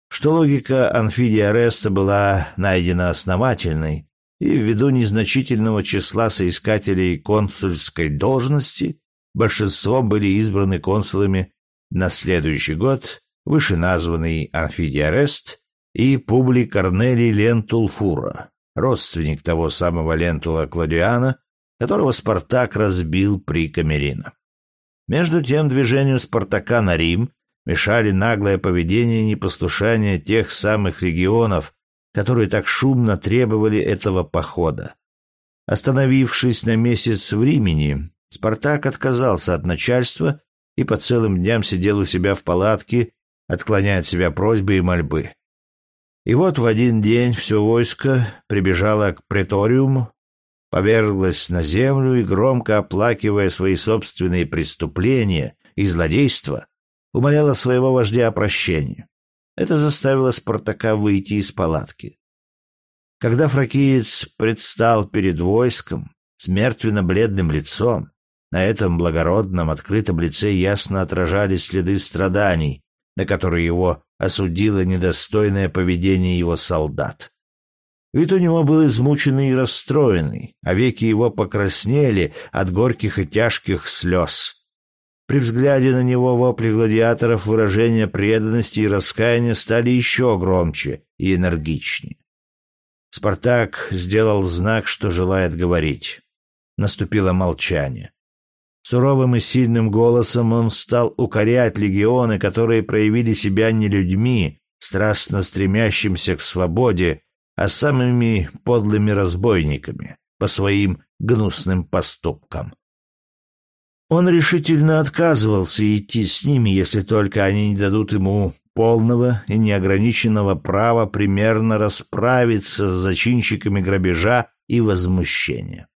что логика Анфидия Ореста была найдена основательной, и ввиду незначительного числа соискателей консульской должности большинством были избраны консулами на следующий год вышеназванный Анфидий Орест и Публий Корнелий Лентул Сура, родственник того самого Лентула Клодиана, которого Спартак разбил при Камерино. Между тем движению Спартака на Рим мешали наглое поведение и непослушание тех самых регионов, которые так шумно требовали этого похода. Остановившись на месяц в Римени, Спартак отказался от начальства и по целым дням сидел у себя в палатке, отклоняя от себя просьбы и мольбы. И вот в один день все войско прибежало к преториуму, поверглась на землю и, громко оплакивая свои собственные преступления и злодейства, умоляла своего вождя о прощении. Это заставило Спартака выйти из палатки. Когда фракиец предстал перед войском с мертвенно-бледным лицом, на этом благородном, открытом лице ясно отражались следы страданий, на которые его осудило недостойное поведение его солдат. Вид у него был измученный и расстроенный, а веки его покраснели от горьких и тяжких слез. При взгляде на него вопли гладиаторов выражения преданности и раскаяния стали еще громче и энергичнее. Спартак сделал знак, что желает говорить. Наступило молчание. Суровым и сильным голосом он стал укорять легионы, которые проявили себя не людьми, страстно стремящимся к свободе, а самыми подлыми разбойниками по своим гнусным поступкам. Он решительно отказывался идти с ними, если только они не дадут ему полного и неограниченного права примерно расправиться с зачинщиками грабежа и возмущения.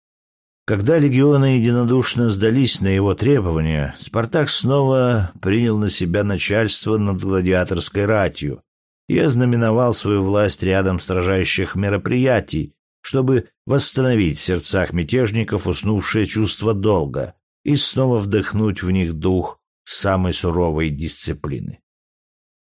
Когда легионы единодушно сдались на его требования, Спартак снова принял на себя начальство над гладиаторской ратью и ознаменовал свою власть рядом сражающих мероприятий, чтобы восстановить в сердцах мятежников уснувшее чувство долга и снова вдохнуть в них дух самой суровой дисциплины.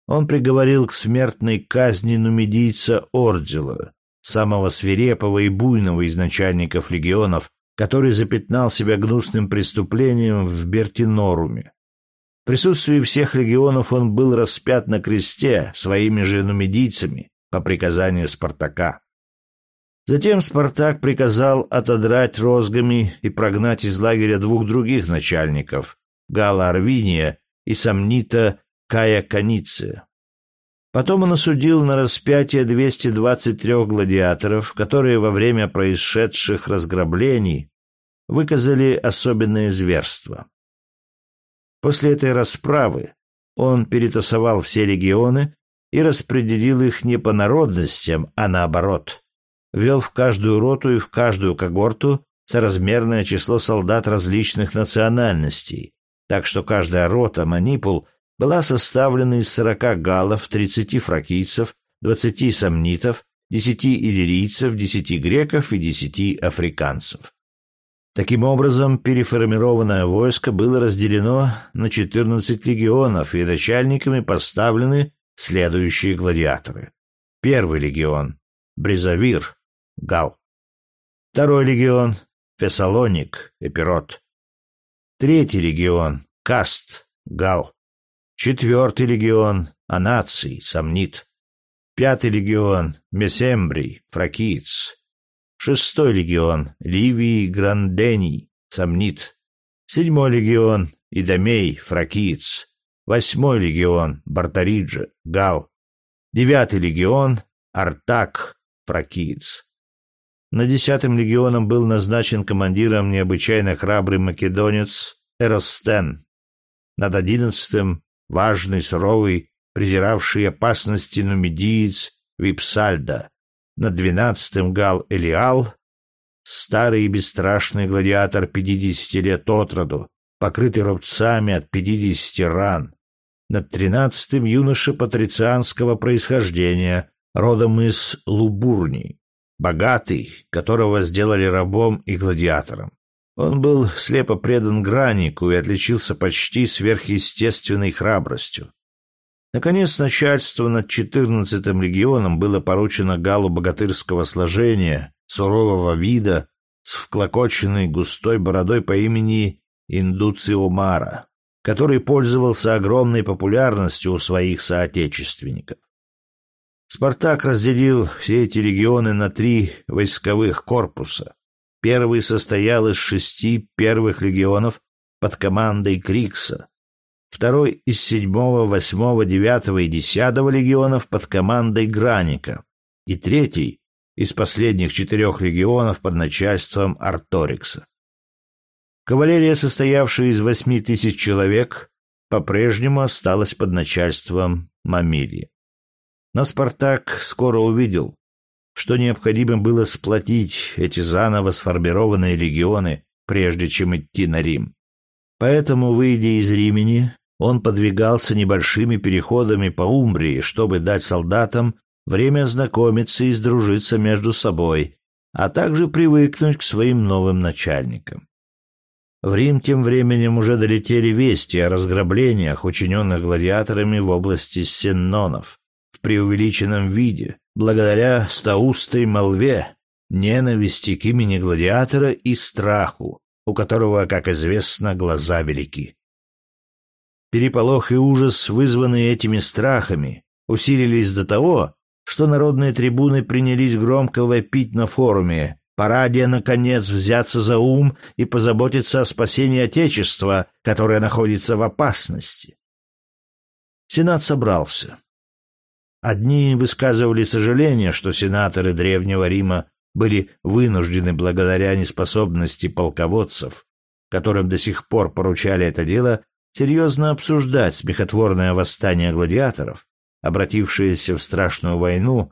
Он приговорил к смертной казни нумидийца Ордзела, самого свирепого и буйного из начальников легионов, который запятнал себя гнусным преступлением в Бертиноруме. В присутствии всех легионов он был распят на кресте своими же нумидийцами по приказанию Спартака. Затем Спартак приказал отодрать розгами и прогнать из лагеря двух других начальников – Гала Арвиния и Сомнита Кая Каниция. Потом он осудил на распятие 223 гладиаторов, которые во время происшедших разграблений выказали особенное зверство. После этой расправы он перетасовал все регионы и распределил их не по народностям, а наоборот. Вел в каждую роту и в каждую когорту соразмерное число солдат различных национальностей, так что каждая рота манипул – была составлена из сорока галлов, тридцати фракийцев, двадцати сомнитов, десяти иллирийцев, десяти греков и десяти африканцев. Таким образом, переформированное войско было разделено на четырнадцать легионов, и начальниками поставлены следующие гладиаторы. Первый легион – Бризавир, Гал. Второй легион – Фессалоник, Эпирот. Третий легион – Каст, Гал. Четвертый легион — Анаций, Сомнит. Пятый легион — Месембрий, Фракиец. Шестой легион — Ливий, Грандений, Сомнит. Седьмой легион — Идомей, Фракиец. Восьмой легион — Бартариджа, Гал. Девятый легион — Артак, Фракиец. На десятым легионом был назначен командиром необычайно храбрый македонец Эростен. Над одиннадцатым важный, суровый, презиравший опасности нумидиец Випсальда, над двенадцатым Гал Элиал, старый и бесстрашный гладиатор пятидесяти лет от роду, покрытый рубцами от пятидесяти ран, над тринадцатым юноша патрицианского происхождения, родом из Лубурни, богатый, которого сделали рабом и гладиатором. Он был слепо предан Гранику и отличился почти сверхъестественной храбростью. Наконец, начальство над четырнадцатым легионом было поручено галу богатырского сложения, сурового вида, с вклокоченной густой бородой по имени Индуциомара, который пользовался огромной популярностью у своих соотечественников. Спартак разделил все эти легионы на три войсковых корпуса, Первый состоял из шести первых легионов под командой Крикса, второй из седьмого, восьмого, девятого и десятого легионов под командой Граника, и третий из последних четырех легионов под начальством Арторикса. Кавалерия, состоявшая из восьми тысяч человек, по-прежнему осталась под начальством Мамилии. Но Спартак скоро увидел, что необходимо было сплотить эти заново сформированные легионы, прежде чем идти на Рим. Поэтому, выйдя из Римени, он подвигался небольшими переходами по Умбрии, чтобы дать солдатам время знакомиться и сдружиться между собой, а также привыкнуть к своим новым начальникам. В Рим тем временем уже долетели вести о разграблениях, учиненных гладиаторами в области Сеннонов, в преувеличенном виде, благодаря стаустой молве, ненависти к имени гладиатора и страху, у которого, как известно, глаза велики. Переполох и ужас, вызванные этими страхами, усилились до того, что народные трибуны принялись громко вопить на форуме «Пора, где, наконец, взяться за ум и позаботиться о спасении Отечества, которое находится в опасности». Сенат собрался. Одни высказывали сожаление, что сенаторы Древнего Рима были вынуждены благодаря неспособности полководцев, которым до сих пор поручали это дело, серьезно обсуждать смехотворное восстание гладиаторов, обратившееся в страшную войну,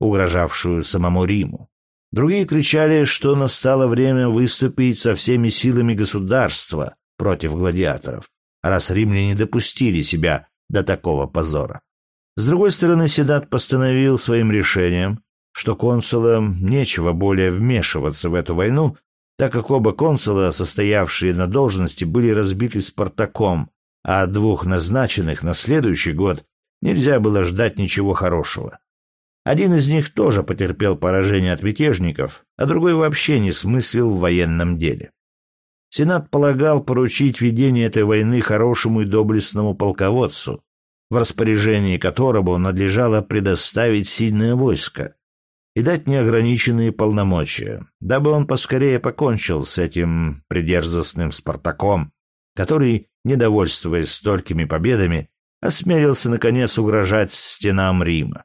угрожавшую самому Риму. Другие кричали, что настало время выступить со всеми силами государства против гладиаторов, раз римляне допустили себя до такого позора. С другой стороны, Седат постановил своим решением, что консулам нечего более вмешиваться в эту войну, так как оба консула, состоявшие на должности, были разбиты Спартаком, а от двух назначенных на следующий год нельзя было ждать ничего хорошего. Один из них тоже потерпел поражение от мятежников, а другой вообще не смыслил в военном деле. Сенат полагал поручить ведение этой войны хорошему и доблестному полководцу, в распоряжении которого надлежало предоставить сильное войско и дать неограниченные полномочия, дабы он поскорее покончил с этим придерзостным Спартаком, который, недовольствуясь столькими победами, осмелился наконец угрожать стенам Рима.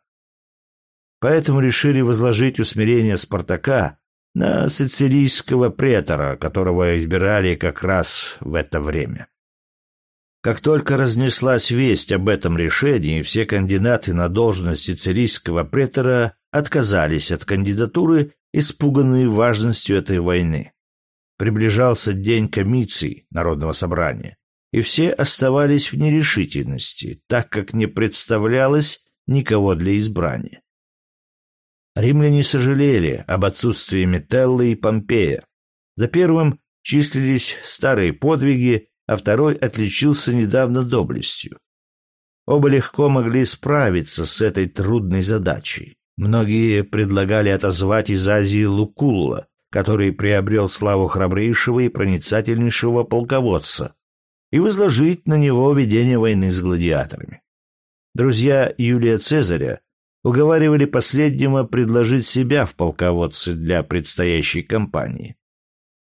Поэтому решили возложить усмирение Спартака на сицилийского претора, которого избирали как раз в это время. Как только разнеслась весть об этом решении, все кандидаты на должность сицилийского претора отказались от кандидатуры, испуганные важностью этой войны. Приближался день комиций Народного собрания, и все оставались в нерешительности, так как не представлялось никого для избрания. Римляне сожалели об отсутствии Метеллы и Помпея. За первым числились старые подвиги, а второй отличился недавно доблестью. Оба легко могли справиться с этой трудной задачей. Многие предлагали отозвать из Азии Лукулла, который приобрел славу храбрейшего и проницательнейшего полководца, и возложить на него ведение войны с гладиаторами. Друзья Юлия Цезаря уговаривали последнего предложить себя в полководце для предстоящей кампании.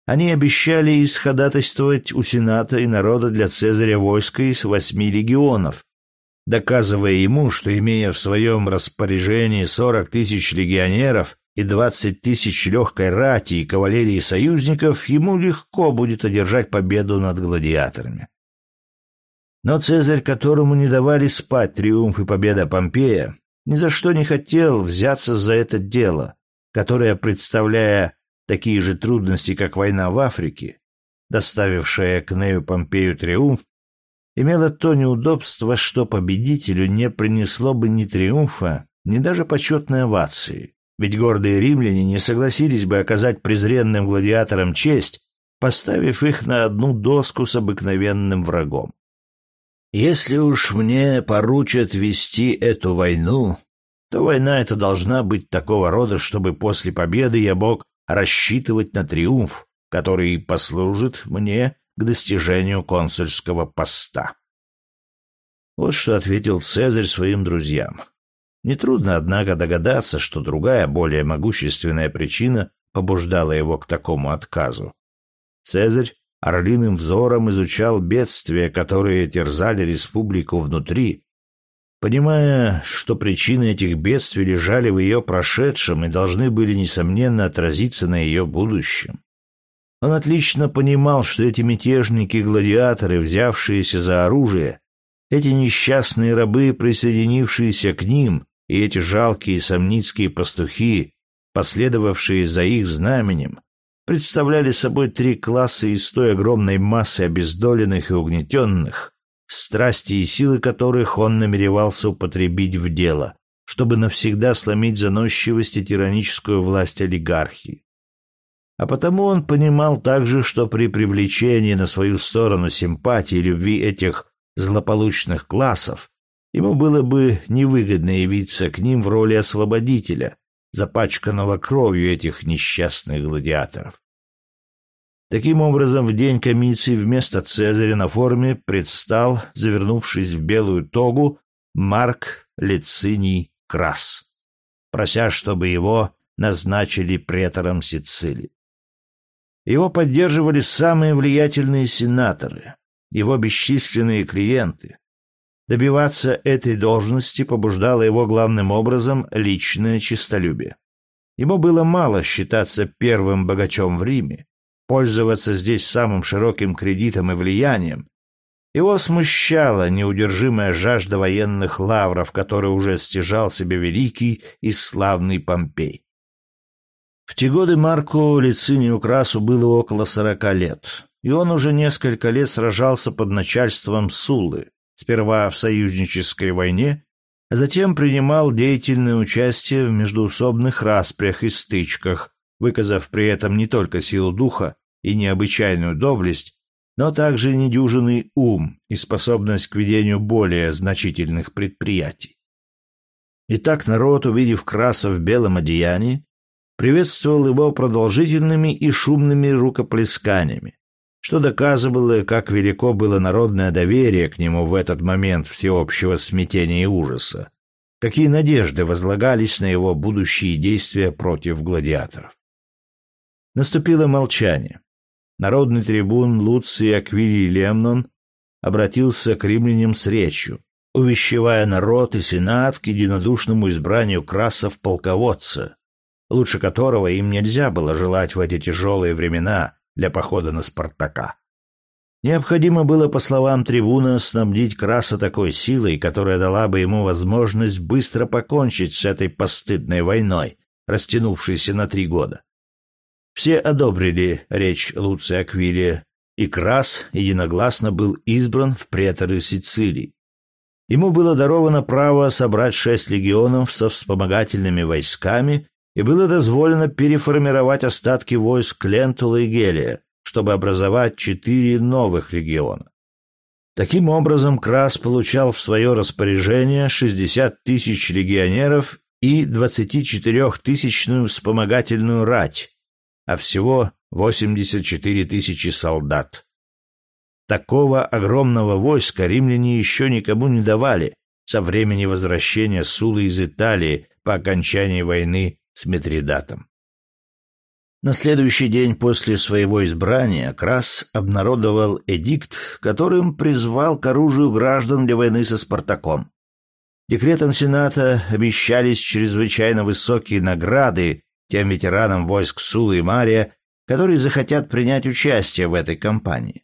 Они обещали исходатайствовать у Сената и народа для Цезаря войско из восьми легионов, доказывая ему, что, имея в своем распоряжении сорок тысяч легионеров и двадцать тысяч легкой рати и кавалерии союзников, ему легко будет одержать победу над гладиаторами. Но Цезарь, которому не давали спать триумф и победа Помпея, ни за что не хотел взяться за это дело, которое, представляя такие же трудности, как война в Африке, доставившая к Нею Помпею триумф, имело то неудобство, что победителю не принесло бы ни триумфа, ни даже почетной овации, ведь гордые римляне не согласились бы оказать презренным гладиаторам честь, поставив их на одну доску с обыкновенным врагом. Если уж мне поручат вести эту войну, то война эта должна быть такого рода, чтобы после победы я мог рассчитывать на триумф, который послужит мне к достижению консульского поста. Вот что ответил Цезарь своим друзьям. Нетрудно, однако, догадаться, что другая, более могущественная причина побуждала его к такому отказу. Цезарь орлиным взором изучал бедствия, которые терзали республику внутри, Понимая, что причины этих бедствий лежали в ее прошедшем и должны были, несомненно, отразиться на ее будущем. Он отлично понимал, что эти мятежники-гладиаторы, взявшиеся за оружие, эти несчастные рабы, присоединившиеся к ним, и эти жалкие сомницкие пастухи, последовавшие за их знаменем, представляли собой три класса из той огромной массы обездоленных и угнетенных, страсти и силы которых он намеревался употребить в дело, чтобы навсегда сломить заносчивость и тираническую власть олигархии. А потому он понимал также, что при привлечении на свою сторону симпатии и любви этих злополучных классов ему было бы невыгодно явиться к ним в роли освободителя, запачканного кровью этих несчастных гладиаторов. Таким образом, в день комиции вместо Цезаря на форме предстал, завернувшись в белую тогу, Марк Лициний Крас, прося, чтобы его назначили претором Сицилии. Его поддерживали самые влиятельные сенаторы, его бесчисленные клиенты. Добиваться этой должности побуждало его главным образом личное честолюбие. Ему было мало считаться первым богачом в Риме, пользоваться здесь самым широким кредитом и влиянием. Его смущала неудержимая жажда военных лавров, которую уже стяжал себе великий и славный Помпей. В те годы Марку Лицинию Красу было около сорока лет, и он уже несколько лет сражался под начальством Суллы, сперва в союзнической войне, а затем принимал деятельное участие в междуусобных распрях и стычках, выказав при этом не только силу духа и необычайную доблесть, но также недюжинный ум и способность к ведению более значительных предприятий. Итак, народ, увидев Краса в белом одеянии, приветствовал его продолжительными и шумными рукоплесканиями, что доказывало, как велико было народное доверие к нему в этот момент всеобщего смятения и ужаса, какие надежды возлагались на его будущие действия против гладиаторов. Наступило молчание. Народный трибун Луций Аквилий Лемнон обратился к римлянам с речью, увещевая народ и сенат к единодушному избранию красов полководца, лучше которого им нельзя было желать в эти тяжелые времена для похода на Спартака. Необходимо было, по словам трибуна, снабдить Краса такой силой, которая дала бы ему возможность быстро покончить с этой постыдной войной, растянувшейся на три года. Все одобрили речь Луция Аквилия, и Крас единогласно был избран в преторы Сицилии. Ему было даровано право собрать шесть легионов со вспомогательными войсками и было дозволено переформировать остатки войск Лентула и Гелия, чтобы образовать четыре новых легиона. Таким образом, Крас получал в свое распоряжение 60 тысяч легионеров и 24-тысячную вспомогательную рать, а всего 84 тысячи солдат. Такого огромного войска римляне еще никому не давали со времени возвращения Сулы из Италии по окончании войны с Митридатом. На следующий день после своего избрания Крас обнародовал эдикт, которым призвал к оружию граждан для войны со Спартаком. Декретом Сената обещались чрезвычайно высокие награды тем ветеранам войск Сулы и Мария, которые захотят принять участие в этой кампании.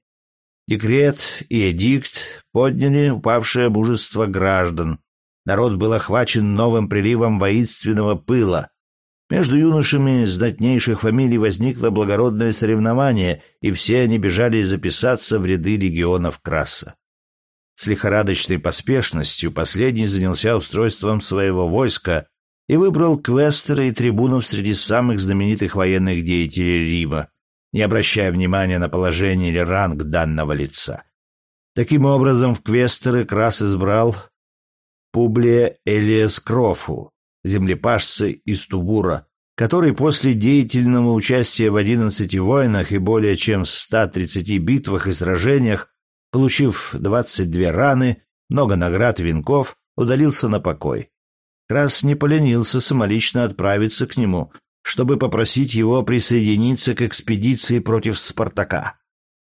Декрет и эдикт подняли упавшее мужество граждан. Народ был охвачен новым приливом воинственного пыла. Между юношами знатнейших фамилий возникло благородное соревнование, и все они бежали записаться в ряды легионов Краса. С лихорадочной поспешностью последний занялся устройством своего войска, и выбрал квестера и трибунов среди самых знаменитых военных деятелей Рима, не обращая внимания на положение или ранг данного лица. Таким образом, в квестеры Крас избрал Публия Элиас Крофу, землепашца из Тубура, который после деятельного участия в 11 войнах и более чем 130 битвах и сражениях, получив 22 раны, много наград и венков, удалился на покой. Крас не поленился самолично отправиться к нему, чтобы попросить его присоединиться к экспедиции против Спартака.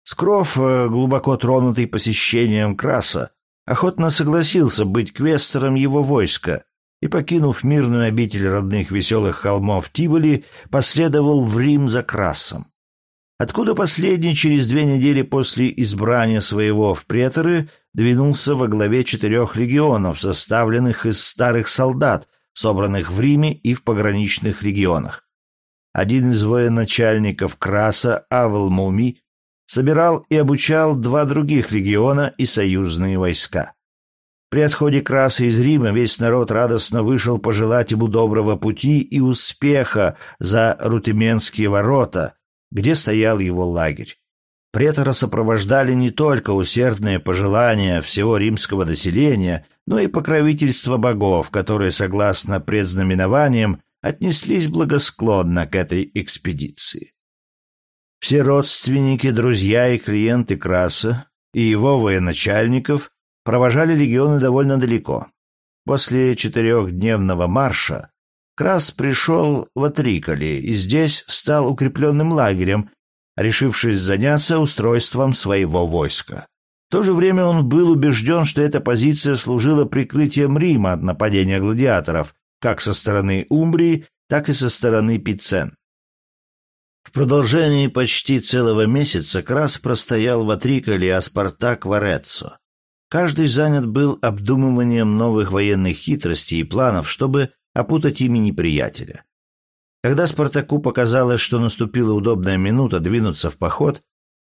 Скров, э, глубоко тронутый посещением Краса, охотно согласился быть квестером его войска и, покинув мирную обитель родных веселых холмов Тиболи, последовал в Рим за Красом. Откуда последний через две недели после избрания своего в преторы двинулся во главе четырех легионов, составленных из старых солдат, собранных в Риме и в пограничных регионах. Один из военачальников Краса, Авел Муми, собирал и обучал два других легиона и союзные войска. При отходе Краса из Рима весь народ радостно вышел пожелать ему доброго пути и успеха за Рутеменские ворота, где стоял его лагерь. Претора сопровождали не только усердные пожелания всего римского населения, но и покровительство богов, которые, согласно предзнаменованиям, отнеслись благосклонно к этой экспедиции. Все родственники, друзья и клиенты Краса и его военачальников провожали легионы довольно далеко. После четырехдневного марша Крас пришел в Атриколи и здесь стал укрепленным лагерем, решившись заняться устройством своего войска. В то же время он был убежден, что эта позиция служила прикрытием Рима от нападения гладиаторов, как со стороны Умбрии, так и со стороны Пицен. В продолжении почти целого месяца Крас простоял в Атриколе, а Спартак в Ореццо. Каждый занят был обдумыванием новых военных хитростей и планов, чтобы опутать ими неприятеля. Когда Спартаку показалось, что наступила удобная минута двинуться в поход,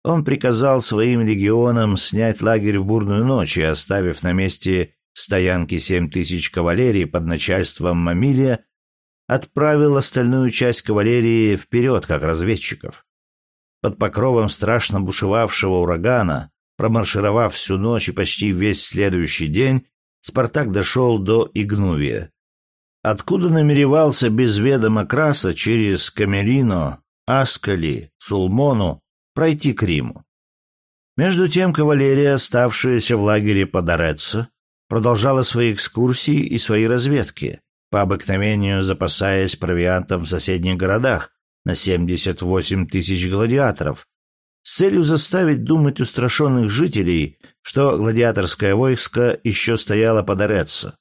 он приказал своим легионам снять лагерь в бурную ночь и, оставив на месте стоянки семь тысяч кавалерии под начальством Мамилия, отправил остальную часть кавалерии вперед, как разведчиков. Под покровом страшно бушевавшего урагана, промаршировав всю ночь и почти весь следующий день, Спартак дошел до Игнувия, откуда намеревался без ведома Краса через Камерино, Аскали, Сулмону пройти к Риму. Между тем кавалерия, оставшаяся в лагере под Ореццо, продолжала свои экскурсии и свои разведки, по обыкновению запасаясь провиантом в соседних городах на 78 тысяч гладиаторов, с целью заставить думать устрашенных жителей, что гладиаторское войско еще стояло под Ореццо.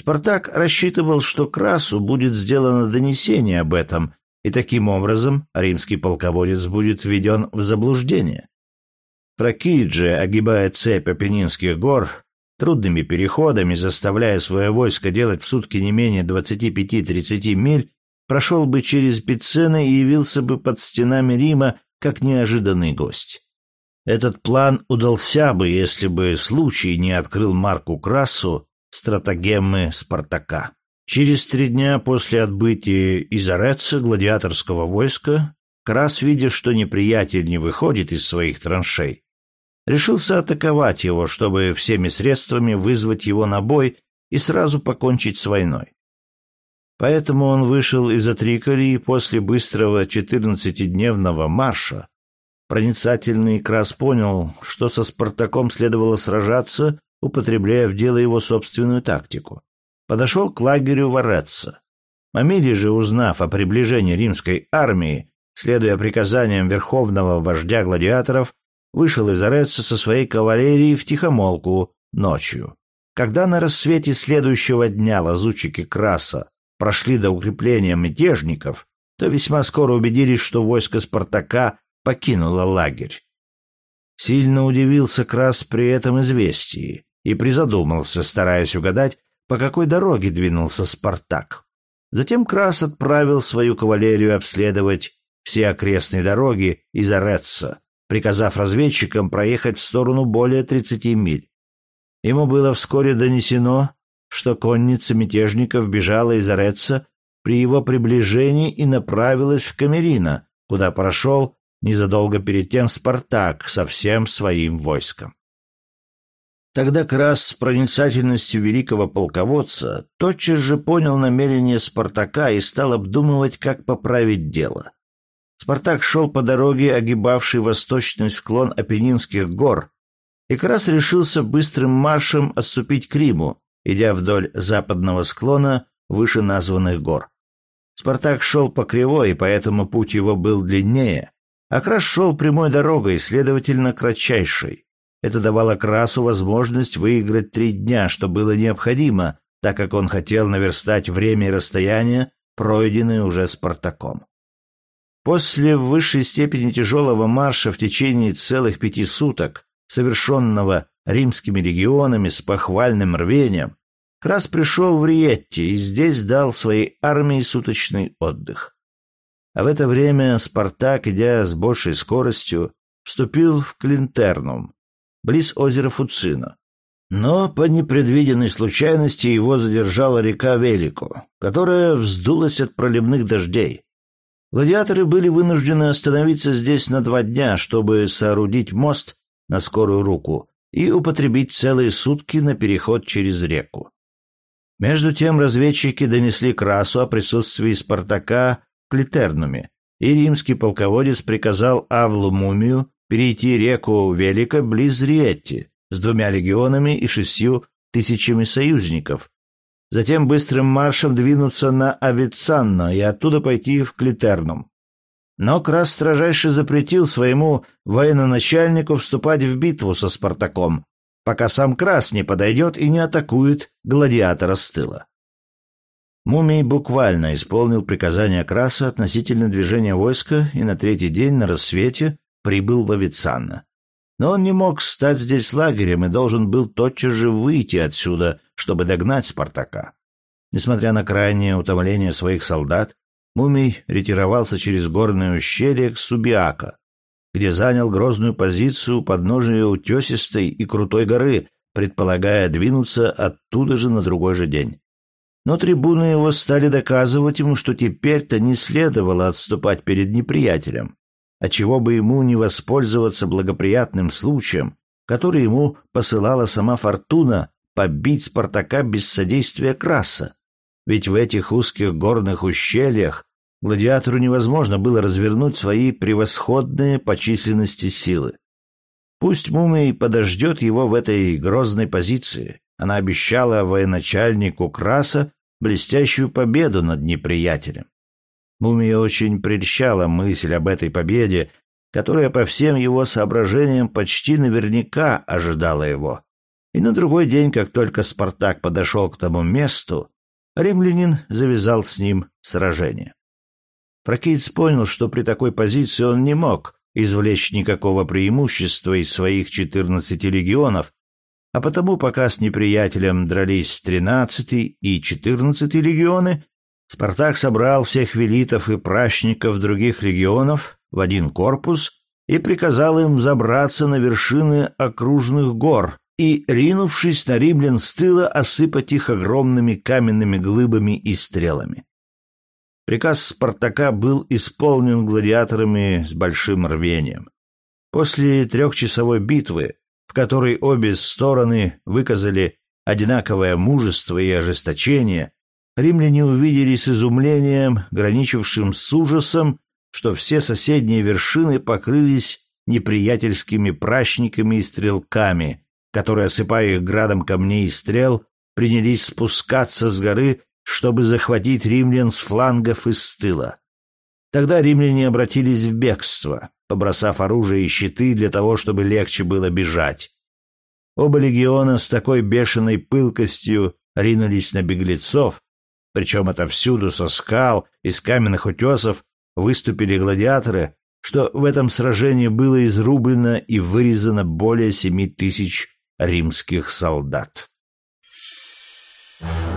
Спартак рассчитывал, что Красу будет сделано донесение об этом, и таким образом римский полководец будет введен в заблуждение. Прокиджи, огибая цепь Апеннинских гор, трудными переходами, заставляя свое войско делать в сутки не менее 25-30 миль, прошел бы через Пицены и явился бы под стенами Рима как неожиданный гость. Этот план удался бы, если бы случай не открыл Марку Красу стратагеммы Спартака. Через три дня после отбытия из Ореца гладиаторского войска Крас, видя, что неприятель не выходит из своих траншей, решился атаковать его, чтобы всеми средствами вызвать его на бой и сразу покончить с войной. Поэтому он вышел из Атриколии после быстрого четырнадцатидневного марша. Проницательный Крас понял, что со Спартаком следовало сражаться, употребляя в дело его собственную тактику. Подошел к лагерю Вареца. Мамилий же, узнав о приближении римской армии, следуя приказаниям верховного вождя гладиаторов, вышел из Ореца со своей кавалерией в тихомолку ночью. Когда на рассвете следующего дня лазутчики Краса прошли до укрепления мятежников, то весьма скоро убедились, что войско Спартака покинуло лагерь. Сильно удивился Крас при этом известии и призадумался, стараясь угадать, по какой дороге двинулся Спартак. Затем Крас отправил свою кавалерию обследовать все окрестные дороги из Орецца, приказав разведчикам проехать в сторону более 30 миль. Ему было вскоре донесено, что конница мятежников бежала из Ореца при его приближении и направилась в Камерино, куда прошел незадолго перед тем Спартак со всем своим войском. Тогда Крас с проницательностью великого полководца тотчас же понял намерение Спартака и стал обдумывать, как поправить дело. Спартак шел по дороге, огибавшей восточный склон Апеннинских гор, и как раз решился быстрым маршем отступить к Риму, идя вдоль западного склона выше названных гор. Спартак шел по кривой, поэтому путь его был длиннее, а Крас шел прямой дорогой, следовательно, кратчайшей. Это давало Красу возможность выиграть три дня, что было необходимо, так как он хотел наверстать время и расстояние, пройденные уже Спартаком. После в высшей степени тяжелого марша в течение целых пяти суток, совершенного римскими регионами с похвальным рвением, Крас пришел в Риетти и здесь дал своей армии суточный отдых. А в это время Спартак, идя с большей скоростью, вступил в Клинтернум, близ озера Фуцино. Но по непредвиденной случайности его задержала река Велико, которая вздулась от проливных дождей. Гладиаторы были вынуждены остановиться здесь на два дня, чтобы соорудить мост на скорую руку и употребить целые сутки на переход через реку. Между тем разведчики донесли Красу о присутствии Спартака в Клитернуме, и римский полководец приказал Авлу Мумию перейти реку Велика близ Риетти с двумя легионами и шестью тысячами союзников, затем быстрым маршем двинуться на Авицанно и оттуда пойти в Клитернум. Но Крас строжайше запретил своему военачальнику вступать в битву со Спартаком, пока сам Крас не подойдет и не атакует гладиатора с тыла. Мумий буквально исполнил приказание Краса относительно движения войска и на третий день на рассвете прибыл в Авицанно. Но он не мог стать здесь лагерем и должен был тотчас же выйти отсюда, чтобы догнать Спартака. Несмотря на крайнее утомление своих солдат, Мумий ретировался через горное ущелье к Субиака, где занял грозную позицию у подножия утесистой и крутой горы, предполагая двинуться оттуда же на другой же день. Но трибуны его стали доказывать ему, что теперь-то не следовало отступать перед неприятелем, а чего бы ему не воспользоваться благоприятным случаем, который ему посылала сама фортуна побить Спартака без содействия Краса. Ведь в этих узких горных ущельях гладиатору невозможно было развернуть свои превосходные по численности силы. Пусть Мумий подождет его в этой грозной позиции. Она обещала военачальнику Краса блестящую победу над неприятелем. Мумия очень прельщала мысль об этой победе, которая по всем его соображениям почти наверняка ожидала его. И на другой день, как только Спартак подошел к тому месту, римлянин завязал с ним сражение. Прокейц понял, что при такой позиции он не мог извлечь никакого преимущества из своих четырнадцати легионов, а потому, пока с неприятелем дрались тринадцатый и четырнадцатый легионы, Спартак собрал всех велитов и пращников других легионов в один корпус и приказал им забраться на вершины окружных гор и, ринувшись на римлян с тыла, осыпать их огромными каменными глыбами и стрелами. Приказ Спартака был исполнен гладиаторами с большим рвением. После трехчасовой битвы, в которой обе стороны выказали одинаковое мужество и ожесточение, римляне увидели с изумлением, граничившим с ужасом, что все соседние вершины покрылись неприятельскими пращниками и стрелками, которые, осыпая их градом камней и стрел, принялись спускаться с горы чтобы захватить римлян с флангов и с тыла. Тогда римляне обратились в бегство, побросав оружие и щиты для того, чтобы легче было бежать. Оба легиона с такой бешеной пылкостью ринулись на беглецов, причем отовсюду со скал, из каменных утесов выступили гладиаторы, что в этом сражении было изрублено и вырезано более семи тысяч римских солдат. Yeah.